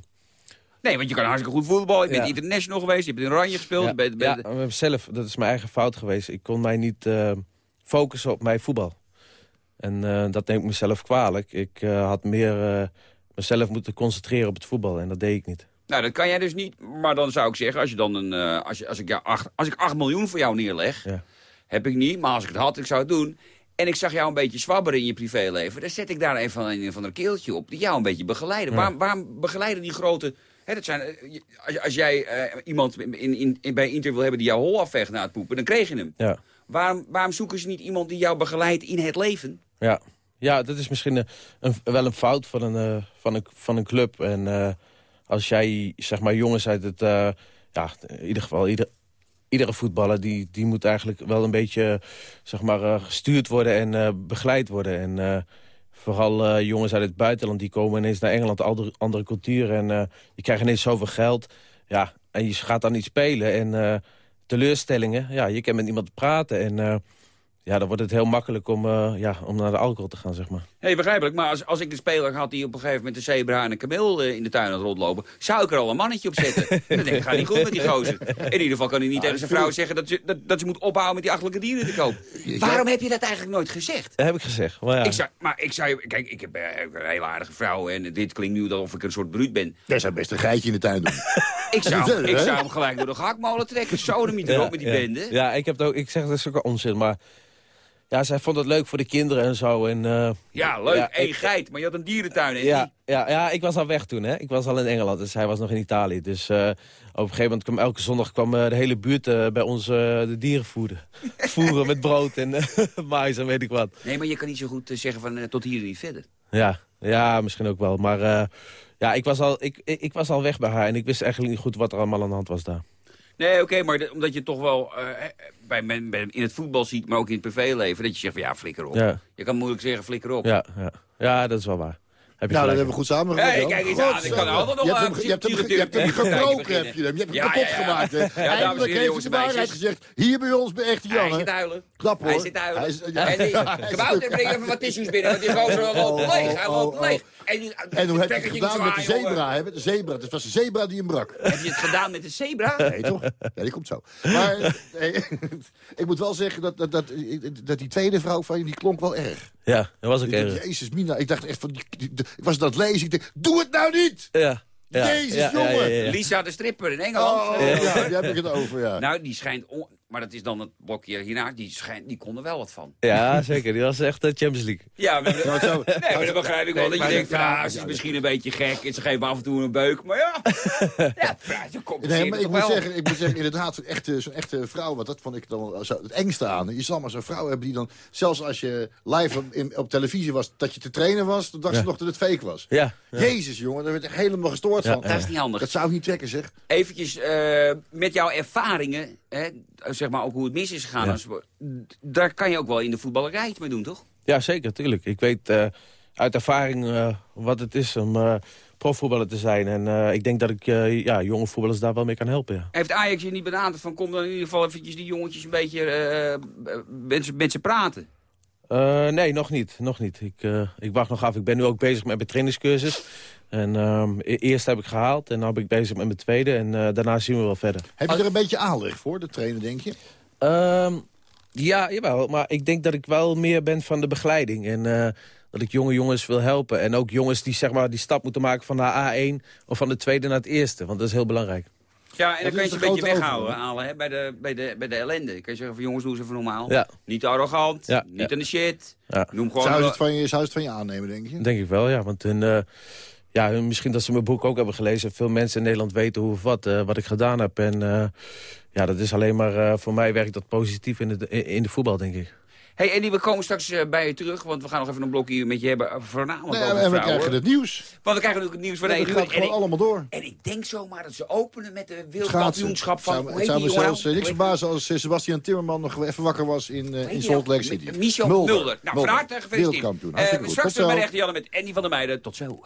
Nee, want je kan hartstikke goed voetballen. Je bent Ja. international geweest, je hebt in Oranje gespeeld. ja, maar zelf, dat is mijn eigen fout geweest. Ik kon mij niet eh, focussen op mijn voetbal. En eh, dat neem ik mezelf kwalijk. Ik eh, had meer mezelf moeten concentreren op het voetbal. En dat deed ik niet. Nou, dat kan jij dus niet. Maar dan zou ik zeggen, als, je dan een, als, je, als, ik, jou acht, als ik 8 miljoen voor jou neerleg... Ja. heb ik niet, maar als ik het had, ik zou het doen... en ik zag jou een beetje zwabberen in je privéleven... dan zet ik daar even een, een van een keeltje op die jou een beetje begeleiden. Ja. Waarom, waarom begeleiden die grote... Hè, dat zijn, eh, als, als jij eh, iemand in, in, in, bij Inter wil hebben die jou hol afveegt na het poepen... dan kreeg je hem. Ja. Waarom, waarom zoeken ze niet iemand die jou begeleidt in het leven? Ja, ja dat is misschien een, een- wel een fout van een, eh, van een, van een club. En eh, als jij, zeg maar, jongens uit het... eh, ja, in ieder geval, ieder, iedere voetballer... Die, die moet eigenlijk wel een beetje, zeg maar, eh, gestuurd worden en eh, begeleid worden. En eh, vooral eh, jongens uit het buitenland, die komen ineens naar Engeland... andere, andere cultuur en eh, je krijgt ineens zoveel geld. Ja, en je gaat dan niet spelen en... eh, teleurstellingen, ja, je kan met iemand praten en... ja, dan wordt het heel makkelijk om, ja, om naar de alcohol te gaan, zeg maar. Nee, begrijpelijk. Maar als, als ik een speler had die op een gegeven moment een zebra en een kameel eh, in de tuin had rondlopen... zou ik er al een mannetje op zetten. *laughs* dan denk ik, gaat niet goed met die gozer. In ieder geval kan hij niet tegen zijn vrouw zeggen dat ze, dat, dat ze moet ophouden met die achterlijke dieren te kopen. Waarom heb je dat eigenlijk nooit gezegd? Dat heb ik gezegd. Maar ja. Ik zou, maar ik zou. Kijk, ik heb eh, een hele aardige vrouw en dit klinkt nu alsof ik een soort bruut ben. Jij zou best een geitje in de tuin doen. *laughs* Ik zou, *laughs* ik zou hem gelijk door de gehaktmolen trekken. Zo de ja, met die ja. bende. Ja, ik, heb het ook, ik zeg dat is ook onzin, maar... Ja, zij vond het leuk voor de kinderen en zo. En, eh, Ja, leuk. Ja, Eén geit, maar je had een dierentuin. hè? ja, ja, ja, ik was al weg toen, hè. Ik was al in Engeland, dus hij was nog in Italië. Dus eh, op een gegeven moment kwam elke zondag kwam, eh, de hele buurt eh, bij ons de dieren voeden. *laughs* Voeren met brood en *laughs* mais en weet ik wat. Nee, maar je kan niet zo goed zeggen van tot hier en niet verder. Ja, ja, misschien ook wel. Maar eh, ja, ik was, al, ik, ik, ik was al weg bij haar en ik wist eigenlijk niet goed wat er allemaal aan de hand was daar. Nee, oké, maar de- omdat je toch wel eh, bij, men, bij- in het voetbal ziet, maar ook in het privéleven, dat je zegt van ja, flikker op. Ja. Je kan moeilijk zeggen flikker op. Ja, ja. ja dat is wel waar. Heb je Nou, dat hebben we goed samengevat. Hey, kijk eens aan, ik kan altijd nog je hebt hem, je hebt hem, psychotherapeut je hebt hem praktijk gebroken, heb je hem. Je hebt hem Ja, kapot ja, ja. gemaakt. Eindelijk heeft hij de waarheid gezegd. Hier bij ons bij Echte Hij Jan. zit huilen. Knap hoor. Hij zit huilen. Hij is- ja. En die, *laughs* Hij is- Kabouter, breng even wat tissues binnen, want die gozer loopt Oh, leeg. Hij oh, loopt oh, leeg. En, die, En hoe heb je het gedaan met de zebra? Hè? Met de zebra. Het was de zebra die hem brak. Heb je het gedaan met de zebra? *laughs* Nee, toch? Ja, die komt zo. Maar *laughs* nee, ik moet wel zeggen dat, dat, dat, dat die tweede vrouw van je, die klonk wel erg. Ja, dat was ook erg. Jezus, Mina. Ik dacht echt van, die, die- die- ik was aan het lezen. Ik dacht, doe het nou niet! Ja. ja. Jezus, jongen. ja, ja. Lisa de stripper in Engeland. Oh, ja, daar heb ik het over, ja. Nou, die schijnt... maar dat is dan het blokje hierna. Die, schijn, die kon er wel wat van. Ja, *laughs* zeker. Die was echt de Champions League. Ja, maar, Nou, zo- nee, maar dat begrijp ik wel. Dat je denkt, dat- ja, ze is misschien een beetje gek. En ze geven af en toe een beuk. Maar ja, *laughs* ja ze komt Nee, maar ik moet, wel. zeggen, ik moet zeggen, inderdaad, zo'n echte, zo'n echte vrouw, want dat vond ik dan zo het engste aan. Je zal maar zo'n vrouw hebben die dan, zelfs als je live op, in, op televisie was, dat je te trainen was, dan dacht ze nog dat het fake was. Ja. ja. Jezus, jongen, daar werd ik helemaal gestoord Ja, van. Dat is niet handig. Dat zou ik niet trekken, zeg. Eventjes eh, met jouw ervaringen, hè, zeg maar ook hoe het mis is gegaan. Ja. als- Daar kan je ook wel in de voetballerij iets mee doen, toch? Ja, zeker, tuurlijk. Ik weet eh, uit ervaring eh, wat het is om eh, profvoetballer te zijn. En ik denk dat ik ja, jonge voetballers daar wel mee kan helpen, ja. Heeft Ajax je niet benaderd van kom dan in ieder geval eventjes die jongetjes een beetje met, ze- met ze praten? Nee, nog niet. Nog niet. Ik, ik wacht nog af. Ik ben nu ook bezig met mijn trainingscursus. En ehm, e- eerst heb ik gehaald en nu ben ik bezig met mijn tweede. En eh, daarna zien we wel verder. Heb je er een beetje aanleg voor, de trainer, denk je? Ehm, ja, jawel. Maar ik denk dat ik wel meer ben van de begeleiding. En eh, dat ik jonge jongens wil helpen. En ook jongens die zeg maar, die stap moeten maken van de A1 of van de tweede naar het eerste. Want dat is heel belangrijk. Ja, en Dat dan kan je ze een beetje weghouden, halen, hè, bij, de, bij, de, bij de ellende. Dan kan je zeggen van jongens, doe ze even normaal. Ja. Niet arrogant, Ja, niet ja. aan de shit. Ja. Noem gewoon... Zou ze, het van je, zou het van je aannemen, denk je? Denk ik wel, ja. Want hun, eh, ja, misschien dat ze mijn boek ook hebben gelezen. Veel mensen in Nederland weten hoe of wat, eh, wat ik gedaan heb. En eh, ja, dat is alleen maar, eh, voor mij werkt dat positief in de, in de voetbal, denk ik. Hey Eddie, we komen straks bij je terug, want we gaan nog even een blokje met je hebben, voornamelijk Nee, over en we vrouwen. krijgen het nieuws. Want we krijgen natuurlijk het nieuws van Ja, één dat uur. gaat En gewoon ik, allemaal door. en ik denk zomaar dat ze openen met de wereldkampioenschap van... Het hoe zou, het zou die me zelfs nou? niks verbazen als Sebastian Timmerman nog even wakker was in, eh, in Salt wel? Lake City. Michel Mulder. Nou, van harte gefeliciteerd. Wereldkampioen. Hartstikke goed. straks Tot zo. bij de echte Janne met Andy van der Meijden. Tot zo.